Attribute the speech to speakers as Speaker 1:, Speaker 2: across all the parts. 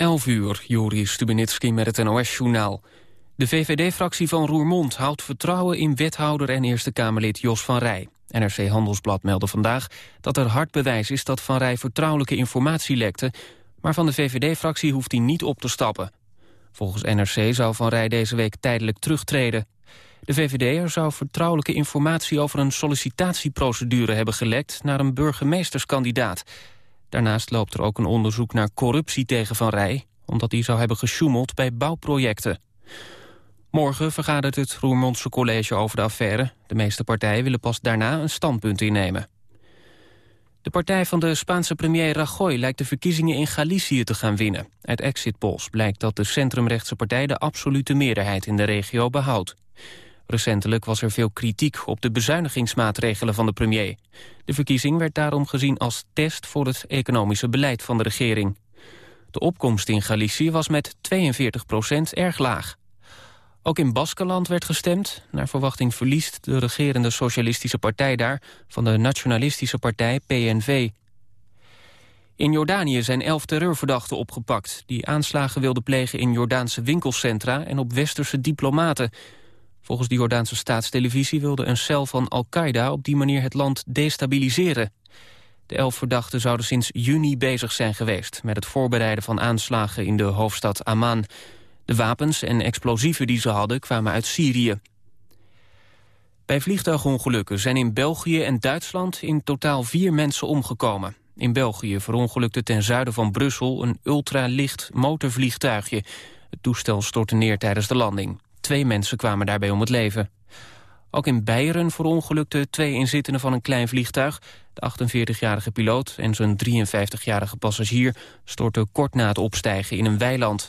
Speaker 1: 11 uur, Juri Stubenitski met het NOS-journaal. De VVD-fractie van Roermond houdt vertrouwen in wethouder en Eerste Kamerlid Jos van Rij. NRC Handelsblad meldde vandaag dat er hard bewijs is dat Van Rij vertrouwelijke informatie lekte, maar van de VVD-fractie hoeft hij niet op te stappen. Volgens NRC zou Van Rij deze week tijdelijk terugtreden. De VVD'er zou vertrouwelijke informatie over een sollicitatieprocedure hebben gelekt naar een burgemeesterskandidaat. Daarnaast loopt er ook een onderzoek naar corruptie tegen Van Rij... omdat hij zou hebben gesjoemeld bij bouwprojecten. Morgen vergadert het Roermondse college over de affaire. De meeste partijen willen pas daarna een standpunt innemen. De partij van de Spaanse premier Rajoy lijkt de verkiezingen in Galicië te gaan winnen. Uit exit polls blijkt dat de centrumrechtse partij de absolute meerderheid in de regio behoudt. Recentelijk was er veel kritiek op de bezuinigingsmaatregelen van de premier. De verkiezing werd daarom gezien als test voor het economische beleid van de regering. De opkomst in Galicië was met 42 procent erg laag. Ook in Baskeland werd gestemd. Naar verwachting verliest de regerende socialistische partij daar... van de nationalistische partij PNV. In Jordanië zijn elf terreurverdachten opgepakt... die aanslagen wilden plegen in Jordaanse winkelcentra... en op westerse diplomaten. Volgens de Jordaanse staatstelevisie wilde een cel van Al-Qaeda... op die manier het land destabiliseren. De elf verdachten zouden sinds juni bezig zijn geweest... met het voorbereiden van aanslagen in de hoofdstad Amman... De wapens en explosieven die ze hadden kwamen uit Syrië. Bij vliegtuigongelukken zijn in België en Duitsland in totaal vier mensen omgekomen. In België verongelukte ten zuiden van Brussel een ultralicht motorvliegtuigje. Het toestel stortte neer tijdens de landing. Twee mensen kwamen daarbij om het leven. Ook in Beieren verongelukten twee inzittenden van een klein vliegtuig. De 48-jarige piloot en zijn 53-jarige passagier stortten kort na het opstijgen in een weiland.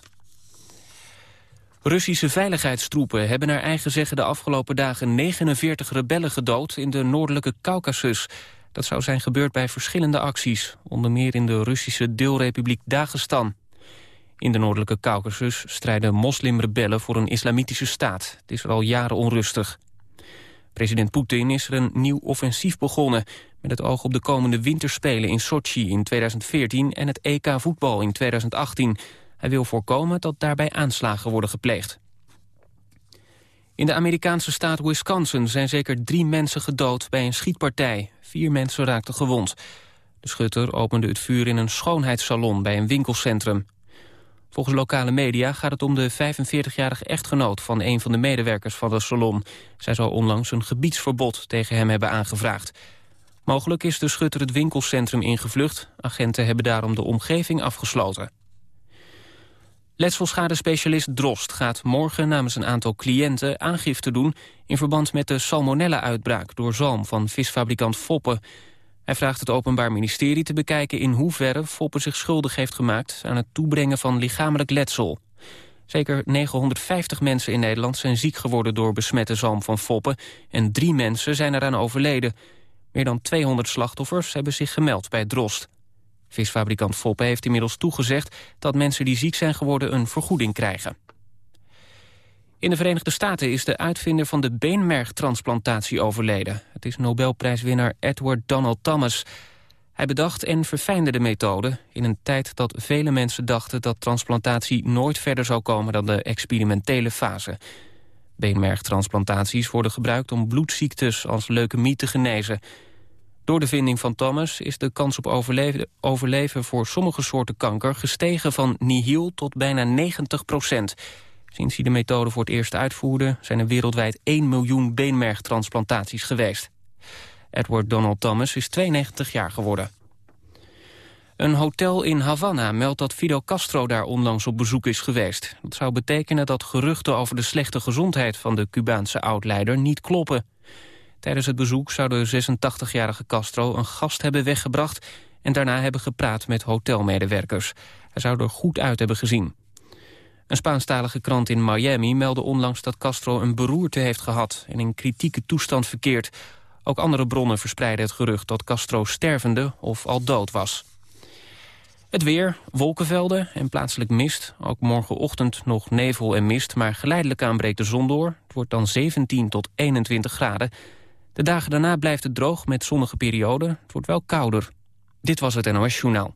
Speaker 1: Russische veiligheidstroepen hebben naar eigen zeggen de afgelopen dagen 49 rebellen gedood in de noordelijke Caucasus. Dat zou zijn gebeurd bij verschillende acties, onder meer in de Russische deelrepubliek Dagestan. In de noordelijke Caucasus strijden moslimrebellen voor een islamitische staat. Het is al jaren onrustig. President Poetin is er een nieuw offensief begonnen... met het oog op de komende winterspelen in Sochi in 2014... en het EK voetbal in 2018... Hij wil voorkomen dat daarbij aanslagen worden gepleegd. In de Amerikaanse staat Wisconsin zijn zeker drie mensen gedood bij een schietpartij. Vier mensen raakten gewond. De schutter opende het vuur in een schoonheidssalon bij een winkelcentrum. Volgens lokale media gaat het om de 45-jarige echtgenoot van een van de medewerkers van het salon. Zij zou onlangs een gebiedsverbod tegen hem hebben aangevraagd. Mogelijk is de schutter het winkelcentrum ingevlucht. Agenten hebben daarom de omgeving afgesloten. Letselschadespecialist Drost gaat morgen namens een aantal cliënten aangifte doen in verband met de salmonella-uitbraak door zalm van visfabrikant Foppen. Hij vraagt het Openbaar Ministerie te bekijken in hoeverre Foppen zich schuldig heeft gemaakt aan het toebrengen van lichamelijk letsel. Zeker 950 mensen in Nederland zijn ziek geworden door besmette zalm van Foppen en drie mensen zijn eraan overleden. Meer dan 200 slachtoffers hebben zich gemeld bij Drost. Visfabrikant Foppe heeft inmiddels toegezegd dat mensen die ziek zijn geworden een vergoeding krijgen. In de Verenigde Staten is de uitvinder van de beenmergtransplantatie overleden. Het is Nobelprijswinnaar Edward Donald Thomas. Hij bedacht en verfijnde de methode in een tijd dat vele mensen dachten dat transplantatie nooit verder zou komen dan de experimentele fase. Beenmergtransplantaties worden gebruikt om bloedziektes als leukemie te genezen. Door de vinding van Thomas is de kans op overleven, overleven voor sommige soorten kanker gestegen van nihil tot bijna 90 procent. Sinds hij de methode voor het eerst uitvoerde zijn er wereldwijd 1 miljoen beenmergtransplantaties geweest. Edward Donald Thomas is 92 jaar geworden. Een hotel in Havana meldt dat Fidel Castro daar onlangs op bezoek is geweest. Dat zou betekenen dat geruchten over de slechte gezondheid van de Cubaanse oud-leider niet kloppen. Tijdens het bezoek zou de 86-jarige Castro een gast hebben weggebracht... en daarna hebben gepraat met hotelmedewerkers. Hij zou er goed uit hebben gezien. Een Spaanstalige krant in Miami meldde onlangs dat Castro een beroerte heeft gehad... en in kritieke toestand verkeert. Ook andere bronnen verspreiden het gerucht dat Castro stervende of al dood was. Het weer, wolkenvelden en plaatselijk mist. Ook morgenochtend nog nevel en mist, maar geleidelijk aan breekt de zon door. Het wordt dan 17 tot 21 graden. De dagen daarna blijft het droog met zonnige perioden. Het wordt wel kouder. Dit was het NOS Journaal.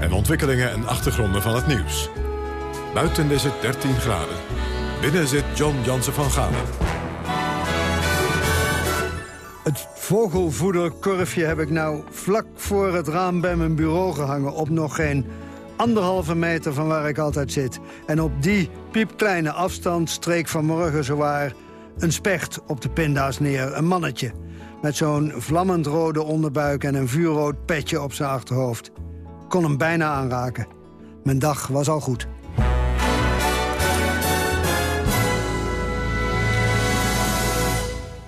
Speaker 2: en ontwikkelingen en achtergronden van het nieuws. Buiten is het 13 graden. Binnen zit John Jansen van Galen.
Speaker 3: Het vogelvoederkorfje heb ik nou vlak voor het raam bij mijn bureau gehangen... op nog geen anderhalve meter van waar ik altijd zit. En op die piepkleine afstand streek vanmorgen zowaar een specht op de pinda's neer. Een mannetje met zo'n vlammend rode onderbuik en een vuurrood petje op zijn achterhoofd. Kon hem bijna aanraken. Mijn dag was al goed.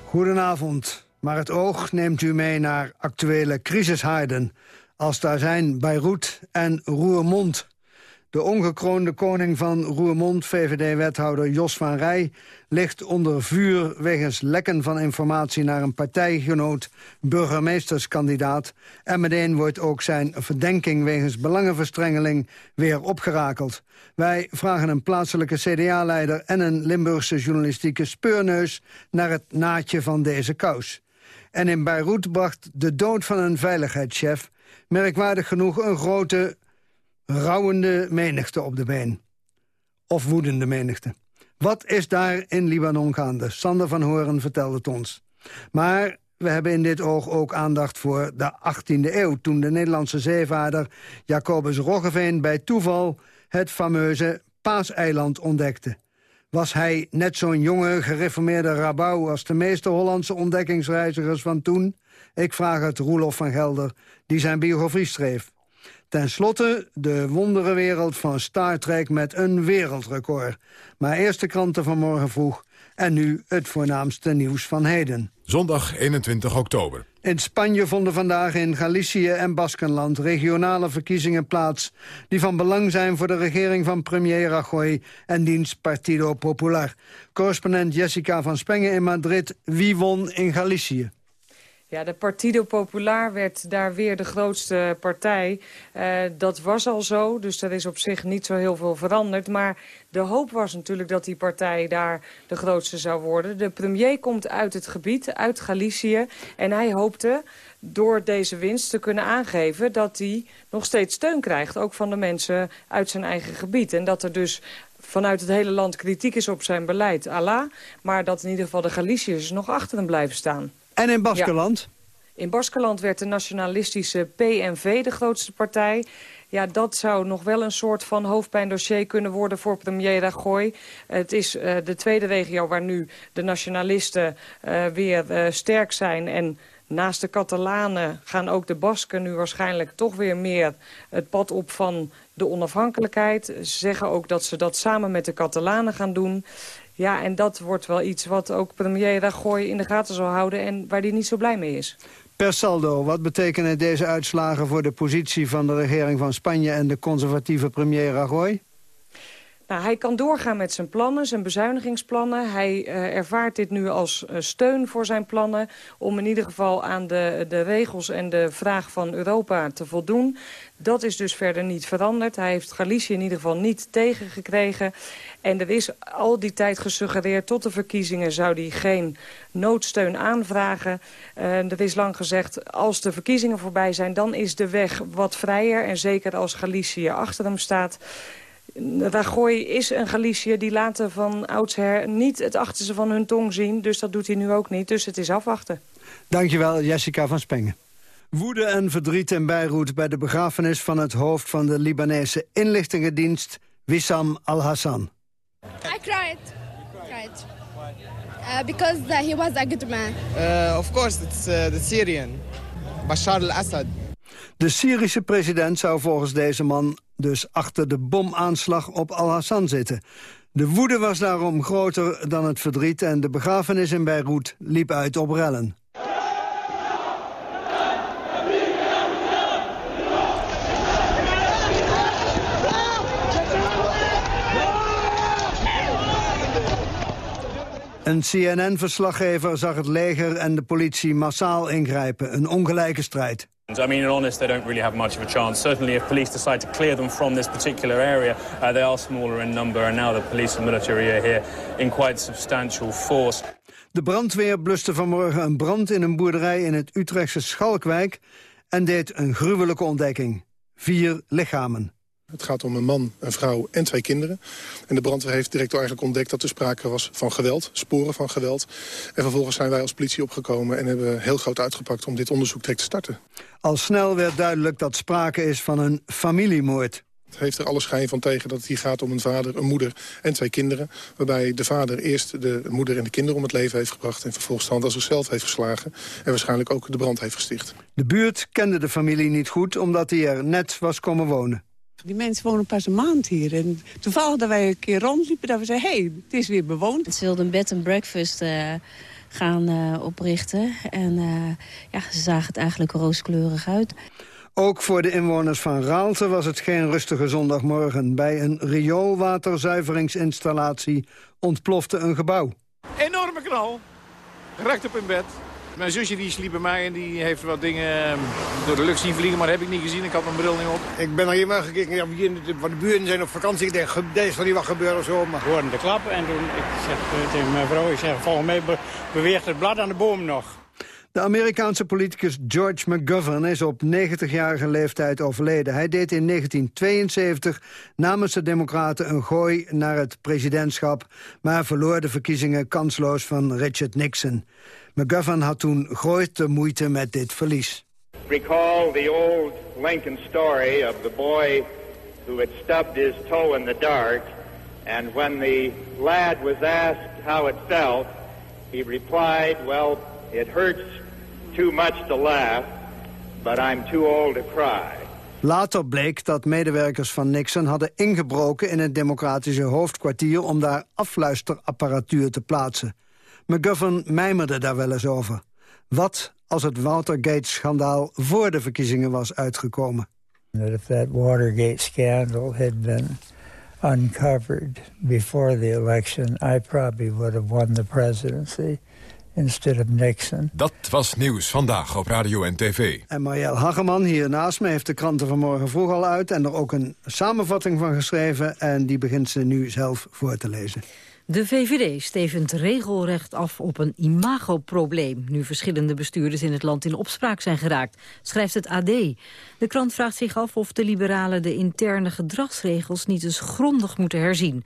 Speaker 3: Goedenavond. Maar het oog neemt u mee naar actuele crisishaarden... als daar zijn Beirut en Roermond... De ongekroonde koning van Roermond, VVD-wethouder Jos van Rij... ligt onder vuur wegens lekken van informatie naar een partijgenoot... burgemeesterskandidaat. En meteen wordt ook zijn verdenking wegens belangenverstrengeling weer opgerakeld. Wij vragen een plaatselijke CDA-leider en een Limburgse journalistieke speurneus... naar het naadje van deze kous. En in Beirut bracht de dood van een veiligheidschef... merkwaardig genoeg een grote rouwende menigte op de been. Of woedende menigte. Wat is daar in Libanon gaande? Sander van Horen vertelde het ons. Maar we hebben in dit oog ook aandacht voor de 18e eeuw... toen de Nederlandse zeevaarder Jacobus Roggeveen bij toeval... het fameuze Paaseiland ontdekte. Was hij net zo'n jonge, gereformeerde rabouw... als de meeste Hollandse ontdekkingsreizigers van toen? Ik vraag het Roelof van Gelder, die zijn biografie schreef. Ten slotte de wonderenwereld van Star Trek met een wereldrecord. Maar eerst de kranten van morgen vroeg en nu het voornaamste nieuws van heden.
Speaker 2: Zondag 21 oktober.
Speaker 3: In Spanje vonden vandaag in Galicië en Baskenland regionale verkiezingen plaats... die van belang zijn voor de regering van premier Rajoy en diens Partido Popular. Correspondent Jessica van Spengen in Madrid. Wie won in Galicië?
Speaker 4: Ja, de Partido Popular werd daar weer de grootste partij. Uh, dat was al zo, dus er is op zich niet zo heel veel veranderd. Maar de hoop was natuurlijk dat die partij daar de grootste zou worden. De premier komt uit het gebied, uit Galicië. En hij hoopte door deze winst te kunnen aangeven dat hij nog steeds steun krijgt. Ook van de mensen uit zijn eigen gebied. En dat er dus vanuit het hele land kritiek is op zijn beleid, Allah. Maar dat in ieder geval de Galiciërs nog achter hem blijven staan.
Speaker 3: En in Baskeland?
Speaker 4: In Baskeland werd de nationalistische PNV de grootste partij. Ja, dat zou nog wel een soort van hoofdpijndossier kunnen worden voor premier Rajoy. Het is uh, de tweede regio waar nu de nationalisten uh, weer uh, sterk zijn... en naast de Catalanen gaan ook de Basken nu waarschijnlijk toch weer meer het pad op van de onafhankelijkheid. Ze zeggen ook dat ze dat samen met de Catalanen gaan doen. Ja, en dat wordt wel iets wat ook premier Rajoy in de gaten zal houden... en waar hij niet zo blij mee is.
Speaker 3: Per saldo, wat betekenen deze uitslagen voor de positie van de regering van Spanje... en de conservatieve premier Rajoy?
Speaker 4: Nou, hij kan doorgaan met zijn plannen, zijn bezuinigingsplannen. Hij uh, ervaart dit nu als uh, steun voor zijn plannen... om in ieder geval aan de, de regels en de vraag van Europa te voldoen. Dat is dus verder niet veranderd. Hij heeft Galicië in ieder geval niet tegengekregen. En er is al die tijd gesuggereerd... tot de verkiezingen zou hij geen noodsteun aanvragen. Uh, er is lang gezegd, als de verkiezingen voorbij zijn... dan is de weg wat vrijer. En zeker als Galicië achter hem staat... Rajoy is een Galicië die laten van oudsher niet het achterste van hun tong zien. Dus dat doet hij nu ook niet. Dus het is afwachten.
Speaker 3: Dankjewel, Jessica van Spengen. Woede en verdriet in Beirut bij de begrafenis van het hoofd van de Libanese inlichtingendienst Wissam al-Hassan.
Speaker 5: I cried. cried. Uh, because uh, he was a good man.
Speaker 6: Uh, of course, it's uh, the Syrian, Bashar al-Assad.
Speaker 3: De Syrische president zou volgens deze man dus achter de bomaanslag op Al-Hassan zitten. De woede was daarom groter dan het verdriet... en de begrafenis in Beirut liep uit op rellen. Een CNN-verslaggever zag het leger en de politie massaal ingrijpen. Een ongelijke strijd.
Speaker 7: I mean, in honest, they don't really have much of a chance. Certainly, if police decide to clear them from this particular area, uh, they are smaller in number, and now the police and military are here in quite substantial force.
Speaker 3: De brandweer bluste vanmorgen een brand in een boerderij in het Utrechtse Schalkwijk en deed een gruwelijke ontdekking. Vier lichamen.
Speaker 8: Het gaat om een man, een vrouw en twee kinderen. En de brandweer heeft direct eigenlijk ontdekt dat er sprake was van geweld, sporen van geweld. En vervolgens zijn wij als politie opgekomen en hebben heel groot uitgepakt om dit onderzoek direct te starten.
Speaker 3: Al snel werd duidelijk dat sprake is van een familiemoord.
Speaker 8: Het heeft er alle schijn van tegen dat het hier gaat om een vader, een moeder en twee kinderen. Waarbij de vader eerst de moeder en de kinderen om het leven heeft gebracht... en vervolgens de hand als zichzelf heeft geslagen... en waarschijnlijk ook de brand heeft gesticht.
Speaker 3: De buurt kende de familie niet goed omdat hij er net was komen wonen.
Speaker 9: Die mensen wonen pas een maand hier. En toevallig dat wij een keer rondliepen, dat we zeiden... hé, hey, het is weer bewoond.
Speaker 10: Ze wilden een bed and breakfast uh, gaan uh, oprichten. En uh, ja, ze zagen het eigenlijk rooskleurig uit.
Speaker 3: Ook voor de inwoners van Raalte was het geen rustige zondagmorgen. Bij een rioolwaterzuiveringsinstallatie ontplofte een gebouw.
Speaker 11: Enorme knal. Recht op in bed. Mijn zusje die sliep bij mij en die heeft wat dingen ehm, door de lucht zien vliegen, maar dat heb ik niet gezien. Ik had mijn bril niet op.
Speaker 12: Ik ben naar hier maar gekeken, ja, hier, de, de buren zijn op vakantie. Ik denk, deze zal niet wat gebeuren of zo. Maar...
Speaker 13: Ik hoorde de klap en toen ik zeg eh, tegen mijn vrouw, ik zeg, volgens mij beweegt het blad aan de boom nog.
Speaker 3: De Amerikaanse politicus George McGovern is op 90-jarige leeftijd overleden. Hij deed in 1972 namens de Democraten een gooi naar het presidentschap... maar verloor de verkiezingen kansloos van Richard Nixon. McGovern had toen grote moeite met dit verlies.
Speaker 14: Recall the old Lincoln story of the boy who had stubbed his toe in the dark... and when the lad was asked how it felt, he replied, well, it hurts too much to laugh, but I'm too old to cry.
Speaker 3: Later bleek dat medewerkers van Nixon hadden ingebroken in het democratische hoofdkwartier om daar afluisterapparatuur te plaatsen. McGovern mijmerde daar wel eens over. Wat als het Watergate-schandaal voor de verkiezingen was uitgekomen?
Speaker 15: That if that Watergate scandal had been uncovered before the election, I probably would have won the presidency instead of Nixon.
Speaker 2: Dat was nieuws vandaag op radio en tv.
Speaker 3: En Marielle Hageman hier naast me heeft de kranten vanmorgen vroeg al uit... en er ook een samenvatting van geschreven... en die begint ze nu zelf voor te lezen.
Speaker 16: De VVD stevend regelrecht af op een imagoprobleem... nu verschillende bestuurders in het land in opspraak zijn geraakt, schrijft het AD. De krant vraagt zich af of de liberalen de interne gedragsregels niet eens grondig moeten herzien.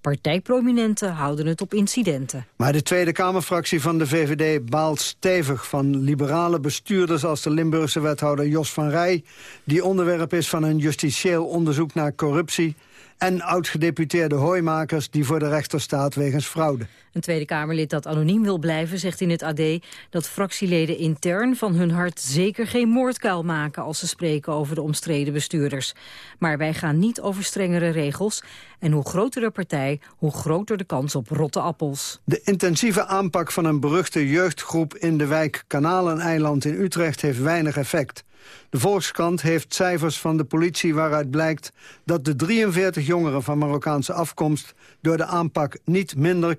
Speaker 16: Partijprominenten houden het op incidenten.
Speaker 3: Maar de Tweede Kamerfractie van de VVD baalt stevig van liberale bestuurders als de Limburgse wethouder Jos van Rij, die onderwerp is van een justitieel onderzoek naar corruptie en oud-gedeputeerde hooimakers die voor de rechter staat wegens fraude.
Speaker 16: Een Tweede Kamerlid dat anoniem wil blijven zegt in het AD dat fractieleden intern van hun hart zeker geen moordkuil maken als ze spreken over de omstreden bestuurders. Maar wij gaan niet over strengere regels en hoe groter de partij, hoe groter de kans op rotte appels.
Speaker 3: De intensieve aanpak van een beruchte jeugdgroep in de wijk Kanaleneiland in Utrecht heeft weinig effect. De Volkskrant heeft cijfers van de politie waaruit blijkt dat de 43 jongeren van Marokkaanse afkomst door de aanpak niet minder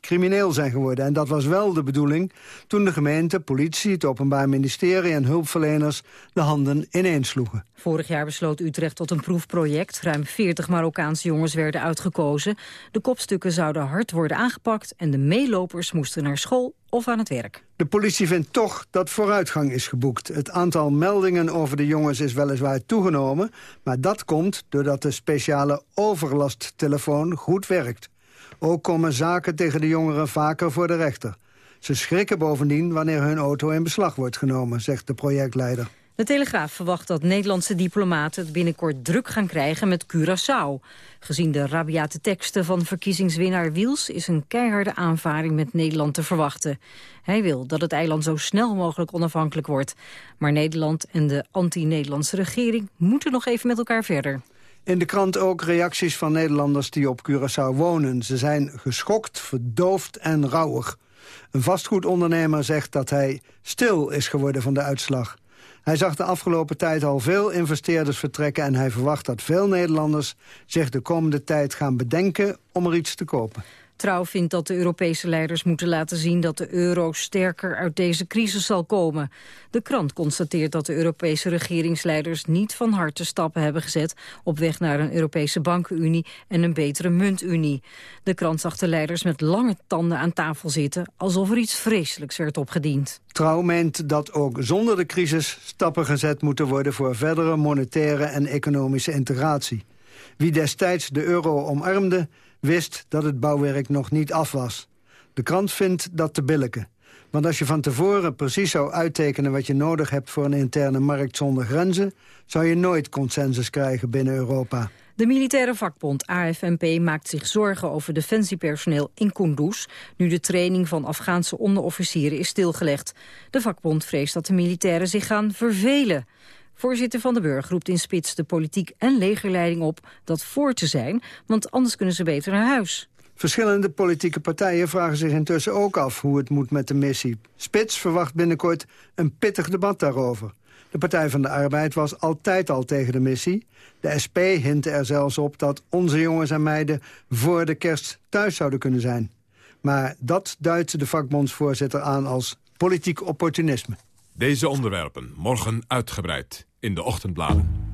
Speaker 3: crimineel, zijn geworden. En dat was wel de bedoeling toen de gemeente, politie, het Openbaar Ministerie en hulpverleners de handen ineensloegen.
Speaker 16: Vorig jaar besloot Utrecht tot een proefproject. Ruim 40 Marokkaanse jongens werden uitgekozen. De kopstukken zouden hard worden aangepakt en de meelopers moesten naar school of aan het werk.
Speaker 3: De politie vindt toch dat vooruitgang is geboekt. Het aantal meldingen over de jongens is weliswaar toegenomen... maar dat komt doordat de speciale overlasttelefoon goed werkt. Ook komen zaken tegen de jongeren vaker voor de rechter. Ze schrikken bovendien wanneer hun auto in beslag wordt genomen, zegt de projectleider.
Speaker 16: De Telegraaf verwacht dat Nederlandse diplomaten het binnenkort druk gaan krijgen met Curaçao. Gezien de rabiate teksten van verkiezingswinnaar Wiels is een keiharde aanvaring met Nederland te verwachten. Hij wil dat het eiland zo snel mogelijk onafhankelijk wordt. Maar Nederland en de anti-Nederlandse regering moeten nog even met elkaar verder.
Speaker 3: In de krant ook reacties van Nederlanders die op Curaçao wonen. Ze zijn geschokt, verdoofd en rouwig. Een vastgoedondernemer zegt dat hij stil is geworden van de uitslag. Hij zag de afgelopen tijd al veel investeerders vertrekken... en hij verwacht dat veel Nederlanders zich de komende tijd gaan bedenken om er iets te kopen.
Speaker 16: Trouw vindt dat de Europese leiders moeten laten zien dat de euro sterker uit deze crisis zal komen. De krant constateert dat de Europese regeringsleiders niet van harte stappen hebben gezet op weg naar een Europese bankenunie en een betere muntunie. De krant zag de leiders met lange tanden aan tafel zitten, alsof er iets vreselijks werd opgediend.
Speaker 3: Trouw meent dat ook zonder de crisis stappen gezet moeten worden voor verdere monetaire en economische integratie. Wie destijds de euro omarmde, wist dat het bouwwerk nog niet af was. De krant vindt dat te billijken. Want als je van tevoren precies zou uittekenen wat je nodig hebt voor een interne markt zonder grenzen, zou je nooit consensus krijgen binnen Europa.
Speaker 16: De militaire vakbond AFNP maakt zich zorgen over defensiepersoneel in Kunduz... nu de training van Afghaanse onderofficieren is stilgelegd. De vakbond vreest dat de militairen zich gaan vervelen. Voorzitter Van de Burg roept in spits de politiek en legerleiding op dat voor te zijn, want anders kunnen ze beter naar huis.
Speaker 3: Verschillende politieke partijen vragen zich intussen ook af hoe het moet met de missie. Spits verwacht binnenkort een pittig debat daarover. De Partij van de Arbeid was altijd al tegen de missie. De SP hintte er zelfs op dat onze jongens en meiden voor de kerst thuis zouden kunnen zijn. Maar dat duidt de vakbondsvoorzitter aan als politiek opportunisme.
Speaker 2: Deze onderwerpen morgen uitgebreid in de ochtendbladen.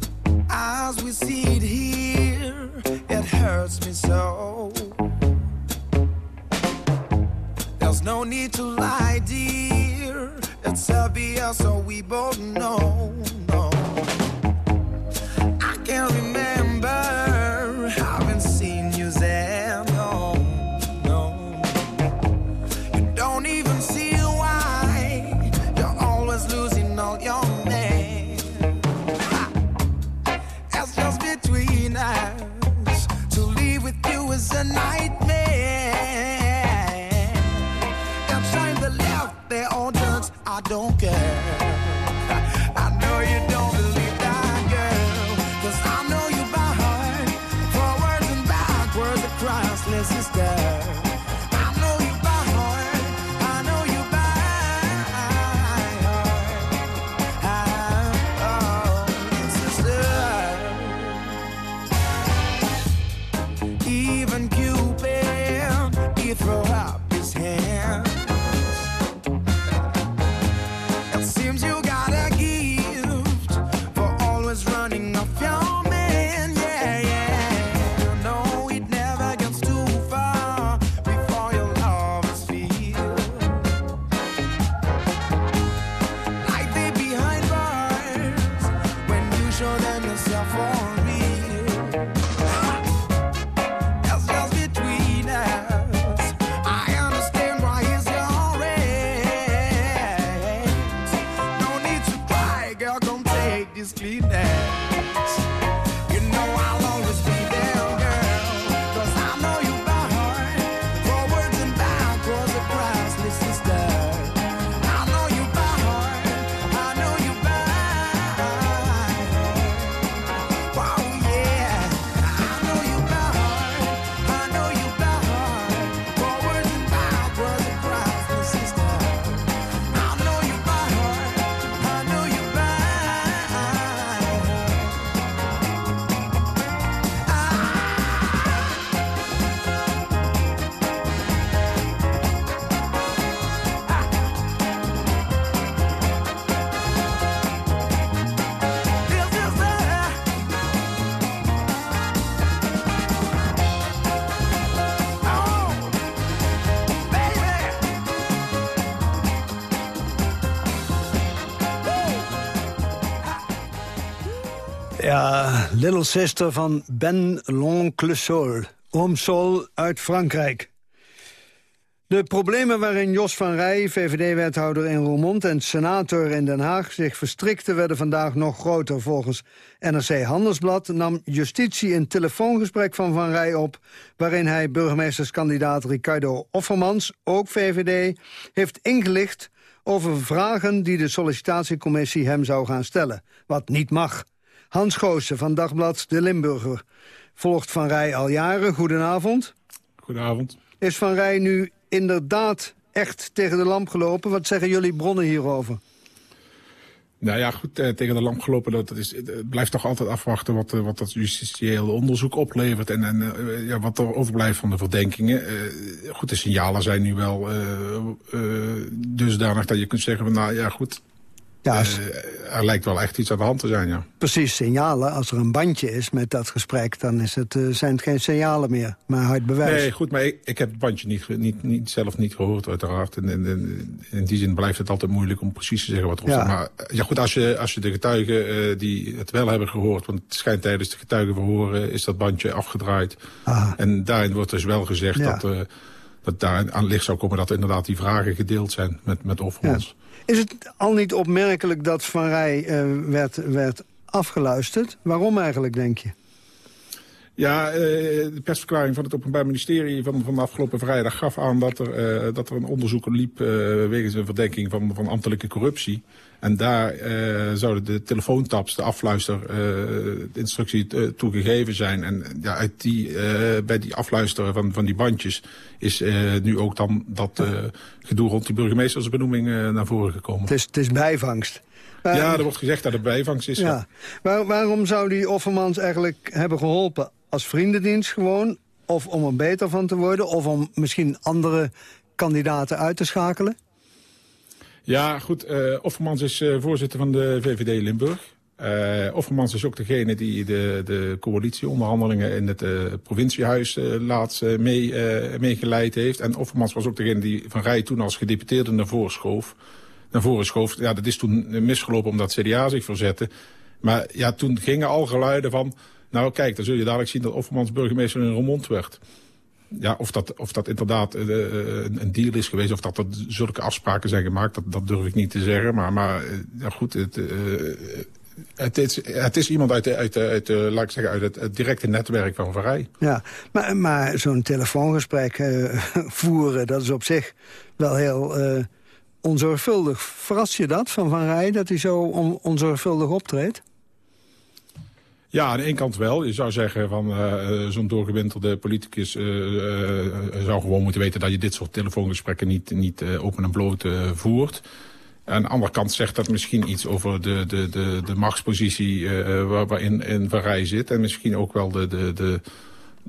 Speaker 17: As we see it here, it hurts me so. There's no need to lie, dear. It's obvious, so we both know.
Speaker 3: Little Sister van Ben l'Oncle Sol. Sol uit Frankrijk. De problemen waarin Jos van Rij, VVD-wethouder in Roermond... en senator in Den Haag zich verstrikten... werden vandaag nog groter. Volgens NRC Handelsblad nam justitie een telefoongesprek van Van Rij op... waarin hij burgemeesterskandidaat Ricardo Offermans, ook VVD... heeft ingelicht over vragen die de sollicitatiecommissie hem zou gaan stellen. Wat niet mag. Hans Goossen van Dagblad De Limburger volgt Van Rij al jaren. Goedenavond.
Speaker 18: Goedenavond.
Speaker 3: Is Van Rij nu inderdaad echt tegen de lamp gelopen? Wat zeggen jullie bronnen hierover?
Speaker 18: Nou ja, goed, eh, tegen de lamp gelopen. Dat is, het blijft toch altijd afwachten wat, eh, wat dat justitiële onderzoek oplevert. En, en eh, ja, wat er overblijft van de verdenkingen. Eh, goed, de signalen zijn nu wel eh, dusdanig dat je kunt zeggen van nou ja goed.
Speaker 3: Ja,
Speaker 18: eh, er lijkt wel echt iets aan de hand te zijn, ja.
Speaker 3: Precies, signalen. Als er een bandje is met dat gesprek... dan is het, eh, zijn het geen signalen meer, maar hard bewijs.
Speaker 18: Nee, goed, maar ik, ik heb het bandje niet, niet, niet, zelf niet gehoord, uiteraard. En, en, en in die zin blijft het altijd moeilijk om precies te zeggen wat erop
Speaker 3: Ja.
Speaker 18: Maar eh, ja, goed, als je, als je de getuigen die het wel hebben gehoord... want het schijnt tijdens de getuigenverhoren is dat bandje afgedraaid. En daarin wordt dus wel gezegd
Speaker 3: Ja.
Speaker 18: dat, dat daar aan licht zou komen... dat inderdaad die vragen gedeeld zijn met, met Offermans.
Speaker 3: Is het al niet opmerkelijk dat Van Rij eh, werd, werd afgeluisterd? Waarom eigenlijk, denk je?
Speaker 18: Ja, eh, de persverklaring van het Openbaar Ministerie van, van de afgelopen vrijdag gaf aan dat er, eh, dat er een onderzoek liep eh, wegens een verdenking van, van ambtelijke corruptie. En daar zouden de telefoontaps, de afluister, de instructie toegegeven zijn. En ja, uit die, bij die afluisteren van, van die bandjes is nu ook dan dat gedoe rond die burgemeestersbenoeming naar voren gekomen.
Speaker 3: Het is, het is bijvangst.
Speaker 18: Ja, er wordt gezegd dat het bijvangst is.
Speaker 3: Ja. Waar- waarom zou die Offermans eigenlijk hebben geholpen? Als vriendendienst gewoon? Of om er beter van te worden? Of om misschien andere kandidaten uit te schakelen?
Speaker 18: Ja, goed. eh Offermans is eh, voorzitter van de VVD Limburg. Eh Offermans is ook degene die de, de coalitieonderhandelingen in het eh, provinciehuis eh, laatst mee, meegeleid heeft. En Offermans was ook degene die Van Rij toen als gedeputeerde naar voren schoof. Naar voren schoof. Ja, dat is toen misgelopen omdat CDA zich verzette. Maar ja, toen gingen al geluiden van... Nou kijk, dan zul je dadelijk zien dat Offermans burgemeester in Roermond werd. Ja, of dat, of dat inderdaad eh, een, een deal is geweest, of dat er zulke afspraken zijn gemaakt, dat, dat durf ik niet te zeggen. Maar, maar eh, goed, het, eh, het, is, het is iemand uit, uit, uit, laat ik zeggen, uit het, directe netwerk van Verrij.
Speaker 3: Ja, maar, maar zo'n telefoongesprek eh, voeren, dat is op zich wel heel eh, onzorgvuldig. Verrast je dat van Van Rij, dat hij zo on- onzorgvuldig optreedt?
Speaker 18: Ja, aan de ene kant wel. Je zou zeggen van eh, eh, zo'n doorgewinterde politicus eh, zou gewoon moeten weten dat je dit soort telefoongesprekken niet, niet open en bloot voert. Aan de andere kant zegt dat misschien iets over de, de, de, de machtspositie waar, waarin in zit. En misschien ook wel de, de, de,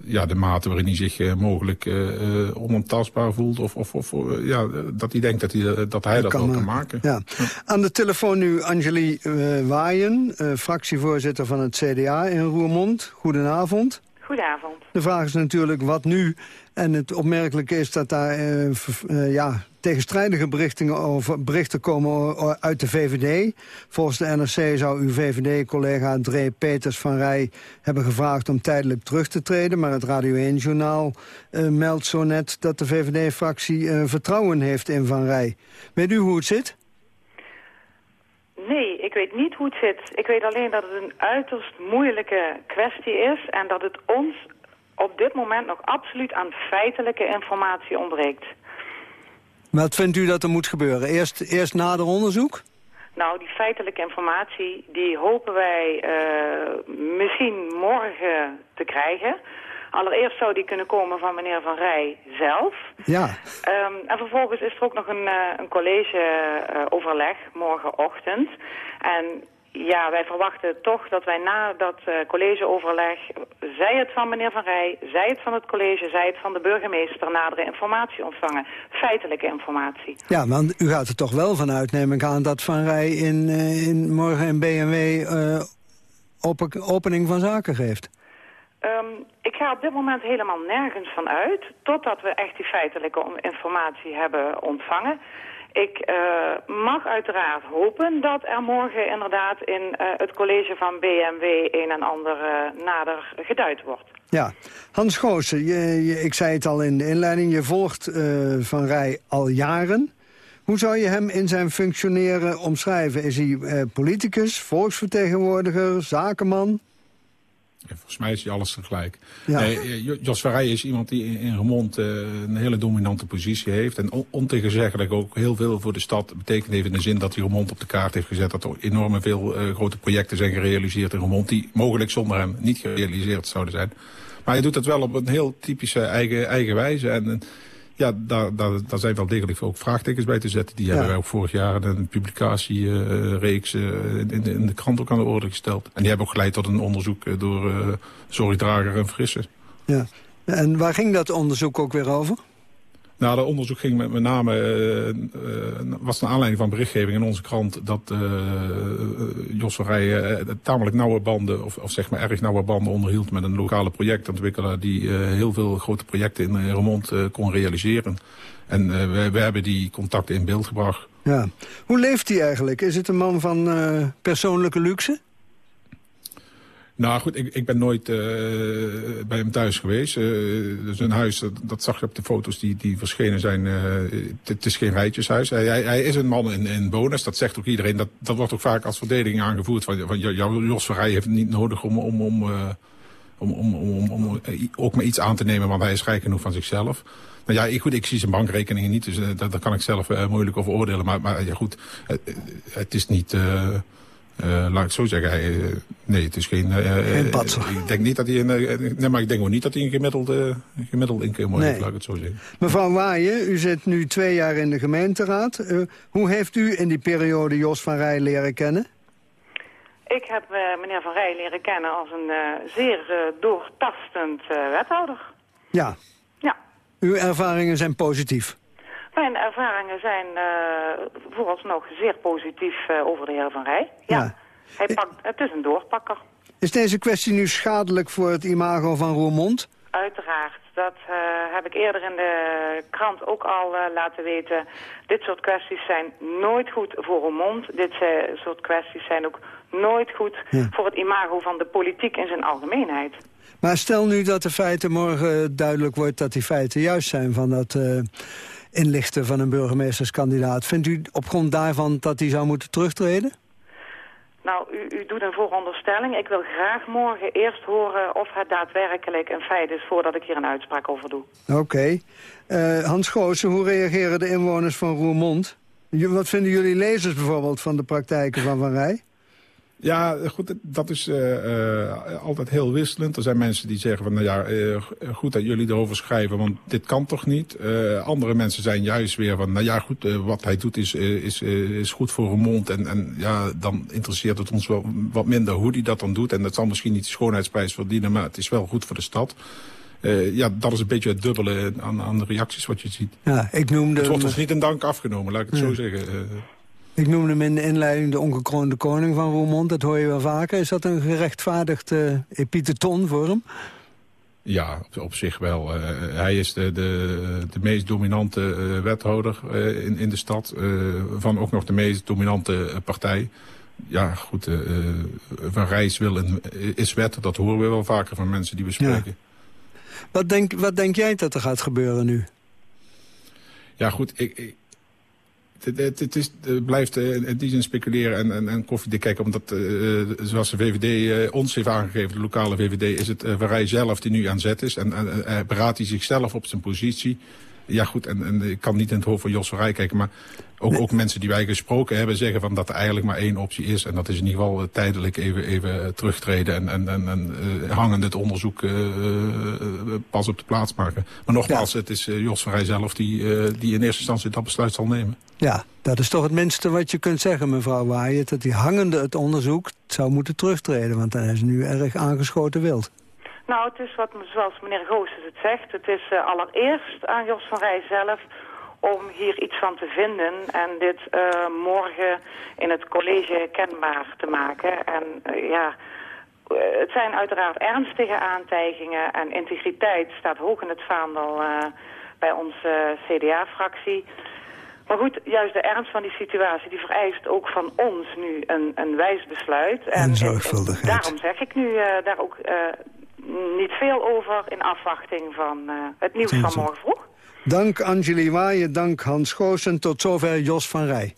Speaker 18: ja, de mate waarin hij zich eh, mogelijk eh, eh, onontastbaar voelt. Of, of, of ja, dat hij denkt dat hij, dat, hij dat wel kan maken.
Speaker 3: Ja. Aan de telefoon nu Angelie Waaien, eh, fractievoorzitter van het CDA in Roermond. Goedenavond.
Speaker 19: Goedenavond.
Speaker 3: De vraag is natuurlijk wat nu. En het opmerkelijke is dat daar eh, ja, tegenstrijdige berichten, over, berichten komen uit de VVD. Volgens de NRC zou uw VVD-collega Dree Peters van Rij hebben gevraagd om tijdelijk terug te treden. Maar het Radio 1-journaal eh, meldt zo net dat de VVD-fractie eh, vertrouwen heeft in Van Rij. Weet u hoe het zit?
Speaker 19: Nee, ik weet niet hoe het zit. Ik weet alleen dat het een uiterst moeilijke kwestie is... en dat het ons op dit moment nog absoluut aan feitelijke informatie ontbreekt.
Speaker 3: Wat vindt u dat er moet gebeuren? Eerst, eerst nader onderzoek?
Speaker 19: Nou, die feitelijke informatie, die hopen wij eh, misschien morgen te krijgen. Allereerst zou die kunnen komen van meneer Van Rij zelf.
Speaker 3: Ja.
Speaker 19: Ehm, en vervolgens is er ook nog een, eh, een college-overleg morgenochtend. En ja, wij verwachten toch dat wij na dat eh, collegeoverleg... zij het van meneer Van Rij, zij het van het college... zij het van de burgemeester nadere informatie ontvangen. Feitelijke informatie.
Speaker 3: Ja, want u gaat er toch wel van uit, neem ik aan... dat Van Rij in, eh, in morgen in BMW eh, open, opening van zaken geeft.
Speaker 19: Ehm, ik ga op dit moment helemaal nergens van uit... totdat we echt die feitelijke informatie hebben ontvangen. Ik eh, mag uiteraard hopen dat er morgen inderdaad in eh, het college van BMW... een en ander eh, nader geduid wordt.
Speaker 3: Ja, Hans Goossen, je, je- ik zei het al in de inleiding... je volgt Van Rij al jaren. Hoe zou je hem in zijn functioneren omschrijven? Is hij politicus, volksvertegenwoordiger, zakenman?
Speaker 18: Volgens mij is hij alles tegelijk.
Speaker 3: Ja.
Speaker 18: Eh, Jo- Jos Verrij is iemand die in- in Remond eh, een hele dominante positie heeft. En on- ontegenzeggelijk ook heel veel voor de stad betekend heeft... in de zin dat hij Remond op de kaart heeft gezet. Dat er enorme veel eh, grote projecten zijn gerealiseerd in Remond... die mogelijk zonder hem niet gerealiseerd zouden zijn. Maar hij doet het wel op een heel typische eigen, eigen wijze. En ja, daar, daar, daar zijn wel degelijk ook vraagtekens bij te zetten. Die hebben wij ook vorig jaar in een publicatiereeks uh, in, in, de, in de krant ook aan de orde gesteld. En die hebben ook geleid tot een onderzoek uh, door uh, Zorgdrager en Frisse.
Speaker 3: Ja. En waar ging dat onderzoek ook weer over?
Speaker 18: Nou, dat onderzoek ging met, met name, uh, uh, was naar aanleiding van berichtgeving in onze krant... dat uh, Jos van Rijen tamelijk nauwe banden, of, of zeg maar erg nauwe banden onderhield... met een lokale projectontwikkelaar die heel veel grote projecten in Remond kon realiseren. En we, we, hebben die contacten in beeld gebracht.
Speaker 3: Ja. Hoe leeft hij eigenlijk? Is het een man van persoonlijke luxe?
Speaker 18: Nou goed, ik, ik ben nooit uh, bij hem thuis geweest. Uh, dus een huis, dat, dat, zag je op de foto's die, die verschenen zijn. Uh, het is geen rijtjeshuis. Hij, hij, is een man in, in bonus, dat zegt ook iedereen. Dat, dat wordt ook vaak als verdediging aangevoerd. Van, van Jos Verrij heeft het niet nodig om, om, om, om, om, om, om, ook maar iets aan te nemen. Want hij is rijk genoeg van zichzelf. Nou ja, ik, goed, ik zie zijn bankrekeningen niet. Dus daar, daar kan ik zelf moeilijk over oordelen. Maar, maar ja, goed, het is niet... Uh, laat ik het zo zeggen. Hij, uh, nee, het is geen... Uh,
Speaker 3: geen patser.
Speaker 18: Ik denk niet dat hij een... nee, maar ik denk ook niet dat hij een gemiddelde, gemiddeld inkomen nee. heeft, laat ik het zo zeggen.
Speaker 3: Mevrouw Waaien, u zit nu twee jaar in de gemeenteraad. hoe heeft u in die periode Jos van Rij leren kennen?
Speaker 19: Ik heb meneer Van Rij leren kennen als een zeer doortastend wethouder.
Speaker 3: Ja.
Speaker 19: Ja.
Speaker 3: Uw ervaringen zijn positief?
Speaker 19: Mijn ervaringen zijn uh, vooralsnog zeer positief uh, over de heer Van Rij. Ja. ja. Hij pakt, het is een doorpakker.
Speaker 3: Is deze kwestie nu schadelijk voor het imago van Roermond?
Speaker 19: Uiteraard. Dat uh, heb ik eerder in de krant ook al laten weten. Dit soort kwesties zijn nooit goed voor Roermond. Dit soort kwesties zijn ook nooit goed ja. voor het imago van de politiek in zijn algemeenheid.
Speaker 3: Maar stel nu dat de feiten morgen duidelijk wordt dat die feiten juist zijn van dat inlichten van een burgemeesterskandidaat. Vindt u op grond daarvan dat hij zou moeten terugtreden?
Speaker 19: Nou, u, u, doet een vooronderstelling. Ik wil graag morgen eerst horen of het daadwerkelijk een feit is... voordat ik hier een uitspraak over doe.
Speaker 3: Oké. Okay. Uh, Hans Goossen, hoe reageren de inwoners van Roermond? Wat vinden jullie lezers bijvoorbeeld van de praktijken van Van Rij?
Speaker 18: Ja, goed, dat is uh, uh, altijd heel wisselend. Er zijn mensen die zeggen van, nou ja, uh, goed dat jullie erover schrijven, want dit kan toch niet. andere mensen zijn juist weer van, nou ja, goed, wat hij doet is, is, is goed voor een mond. En, en ja, dan interesseert het ons wel wat minder hoe hij dat dan doet. En dat zal misschien niet de schoonheidsprijs verdienen, maar het is wel goed voor de stad. ja, dat is een beetje het dubbele aan, aan de reacties wat je ziet.
Speaker 3: Ja, ik noemde...
Speaker 18: Het wordt ons niet in dank afgenomen, laat ik het ja. zo zeggen.
Speaker 3: Ik noemde hem in de inleiding de ongekroonde koning van Roermond. Dat hoor je wel vaker. Is dat een gerechtvaardigd uh, epitheton voor hem?
Speaker 18: Ja, op, op zich wel. Uh, hij is de, de, de meest dominante uh, wethouder uh, in, in de stad. van ook nog de meest dominante partij. Ja, goed. van Rijs wil en is wet. Dat horen we wel vaker van mensen die we spreken.
Speaker 3: Ja. Wat, denk, wat denk jij dat er gaat gebeuren nu?
Speaker 18: Ja, goed. Ik, ik het, het, is, blijft in die zin speculeren en, en, en koffiedik kijken. Omdat, uh, zoals de VVD uh, ons heeft aangegeven, de lokale VVD... is het uh, zelf die nu aan zet is. En, beraadt hij zichzelf op zijn positie. Ja goed, en, en ik kan niet in het hoofd van Jos Verrij kijken... maar ook, ook mensen die wij gesproken hebben zeggen van dat er eigenlijk maar één optie is. En dat is in ieder geval tijdelijk even, even terugtreden en, en, en, en uh, hangend het onderzoek uh, pas op de plaats maken. Maar nogmaals, ja. het is Jos Verrij zelf die, die in eerste instantie dat besluit zal nemen.
Speaker 3: Ja, dat is toch het minste wat je kunt zeggen, mevrouw Waaien. Dat die hangende het onderzoek zou moeten terugtreden. Want dan is nu erg aangeschoten wild.
Speaker 19: Nou, het is wat, zoals meneer Goossens het zegt. Het is uh, allereerst aan Jos van Rij zelf om hier iets van te vinden en dit uh, morgen in het college kenbaar te maken. En uh, ja, het zijn uiteraard ernstige aantijgingen en integriteit staat hoog in het vaandel bij onze CDA-fractie. Maar goed, juist de ernst van die situatie, die vereist ook van ons nu een, een wijs besluit.
Speaker 3: En, en zorgvuldigheid.
Speaker 19: daarom zeg ik nu uh, daar ook uh, niet veel over in afwachting van uh, het nieuws van morgen vroeg.
Speaker 3: Dank Angeli Waaien, dank Hans Goosen. Tot zover Jos van Rij.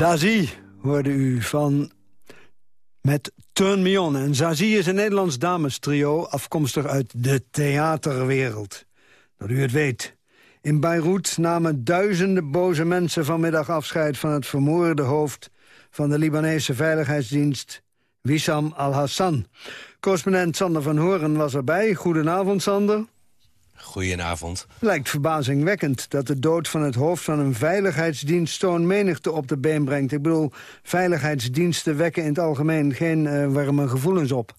Speaker 3: Zazie hoorde u van met Turn Me On. En Zazie is een Nederlands damestrio afkomstig uit de theaterwereld. Dat u het weet. In Beirut namen duizenden boze mensen vanmiddag afscheid... van het vermoorde hoofd van de Libanese veiligheidsdienst Wissam al-Hassan. Correspondent Sander van Horen was erbij. Goedenavond, Sander.
Speaker 20: Goedenavond.
Speaker 3: Lijkt verbazingwekkend dat de dood van het hoofd van een veiligheidsdienst... zo'n menigte op de been brengt. Ik bedoel, veiligheidsdiensten wekken in het algemeen geen uh, warme gevoelens op.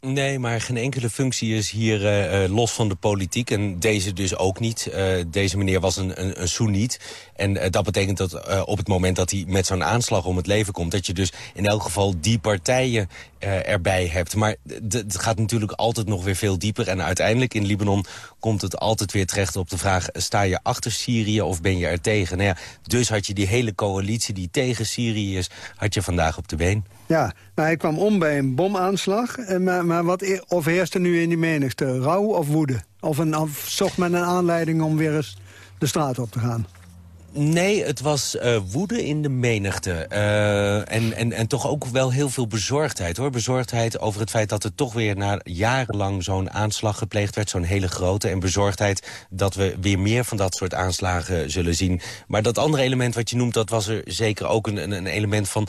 Speaker 20: Nee, maar geen enkele functie is hier uh, los van de politiek. En deze dus ook niet. Uh, deze meneer was een, een, een Soeniet. En uh, dat betekent dat op het moment dat hij met zo'n aanslag om het leven komt... dat je dus in elk geval die partijen erbij hebt. Maar het gaat natuurlijk altijd nog weer veel dieper. En uiteindelijk in Libanon komt het altijd weer terecht op de vraag... sta je achter Syrië of ben je er tegen? Nou dus had je die hele coalitie die tegen Syrië is... had je vandaag op de been.
Speaker 3: Ja, maar hij kwam om bij een bomaanslag. Maar, maar wat overheerste nu in die menigte? Rouw of woede? Of, een, of zocht men een aanleiding om weer eens de straat op te gaan?
Speaker 20: Nee, het was uh, woede in de menigte. Uh, en, en, en toch ook wel heel veel bezorgdheid, hoor. Bezorgdheid over het feit dat er toch weer na jarenlang zo'n aanslag gepleegd werd. Zo'n hele grote. En bezorgdheid dat we weer meer van dat soort aanslagen zullen zien. Maar dat andere element wat je noemt, dat was er zeker ook een, een element van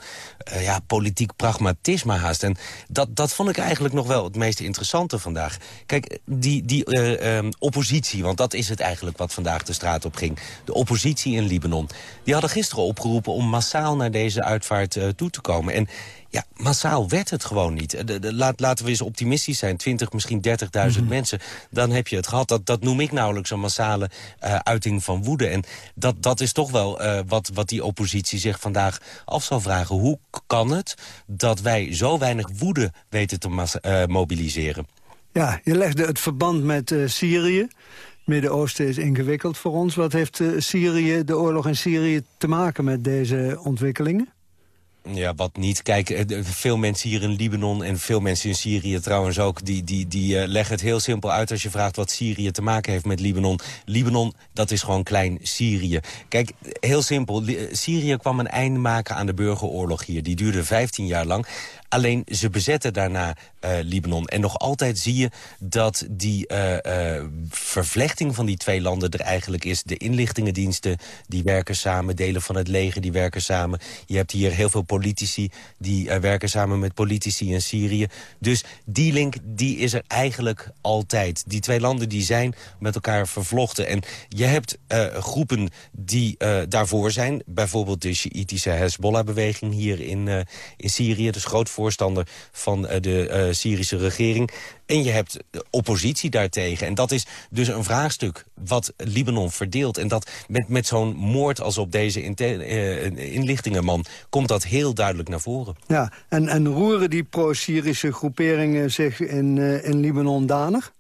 Speaker 20: uh, ja, politiek pragmatisme haast. En dat, dat vond ik eigenlijk nog wel het meest interessante vandaag. Kijk, die, die um, oppositie, want dat is het eigenlijk wat vandaag de straat op ging. De oppositie in Libanon. Die hadden gisteren opgeroepen om massaal naar deze uitvaart uh, toe te komen. En ja, massaal werd het gewoon niet. De, de, laat, laten we eens optimistisch zijn. 20, misschien 30.000 mm -hmm. mensen. Dan heb je het gehad. Dat, dat noem ik nauwelijks een massale uh, uiting van woede. En dat, dat is toch wel uh, wat, wat die oppositie zich vandaag af zal vragen. Hoe kan het dat wij zo weinig woede weten te uh, mobiliseren?
Speaker 3: Ja, je legde het verband met Syrië. Midden-Oosten is ingewikkeld voor ons. Wat heeft uh, Syrië, de oorlog in Syrië te maken met deze ontwikkelingen?
Speaker 20: Ja, wat niet. Kijk, veel mensen hier in Libanon en veel mensen in Syrië trouwens ook... die, die, die uh, leggen het heel simpel uit als je vraagt wat Syrië te maken heeft met Libanon. Libanon, dat is gewoon klein Syrië. Kijk, heel simpel. Syrië kwam een einde maken aan de burgeroorlog hier. Die duurde 15 jaar lang. Alleen ze bezetten daarna uh, Libanon. En nog altijd zie je dat die uh, vervlechting van die twee landen er eigenlijk is. De inlichtingendiensten die werken samen, delen van het leger die werken samen. Je hebt hier heel veel politici die werken samen met politici in Syrië. Dus die link die is er eigenlijk altijd. Die twee landen die zijn met elkaar vervlochten. En je hebt groepen die daarvoor zijn. Bijvoorbeeld de Shiïtische Hezbollah-beweging hier in, in Syrië. Dus groot voorstander van de uh, Syrische regering. En je hebt oppositie daartegen. En dat is dus een vraagstuk wat Libanon verdeelt. En dat met, met zo'n moord als op deze uh, inlichtingenman... komt dat heel duidelijk naar voren.
Speaker 3: Ja, en, en roeren die pro-Syrische groeperingen zich in, in Libanon danig?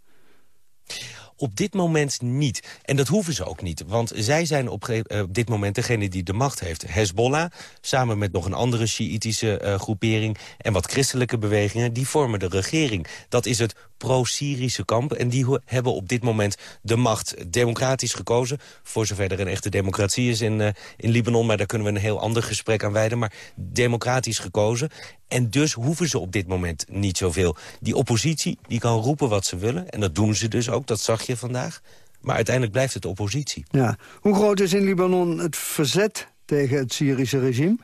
Speaker 20: Op dit moment niet. En dat hoeven ze ook niet. Want zij zijn op, op dit moment degene die de macht heeft. Hezbollah, samen met nog een andere Sjiitische uh, groepering... en wat christelijke bewegingen, die vormen de regering. Dat is het pro-Syrische kamp. En die hebben op dit moment de macht democratisch gekozen. Voor zover er een echte democratie is in, uh, in Libanon. Maar daar kunnen we een heel ander gesprek aan wijden. Maar democratisch gekozen. En dus hoeven ze op dit moment niet zoveel. Die oppositie die kan roepen wat ze willen. En dat doen ze dus ook, dat zag je vandaag. Maar uiteindelijk blijft het oppositie.
Speaker 3: Ja. Hoe groot is in Libanon het verzet tegen het Syrische regime?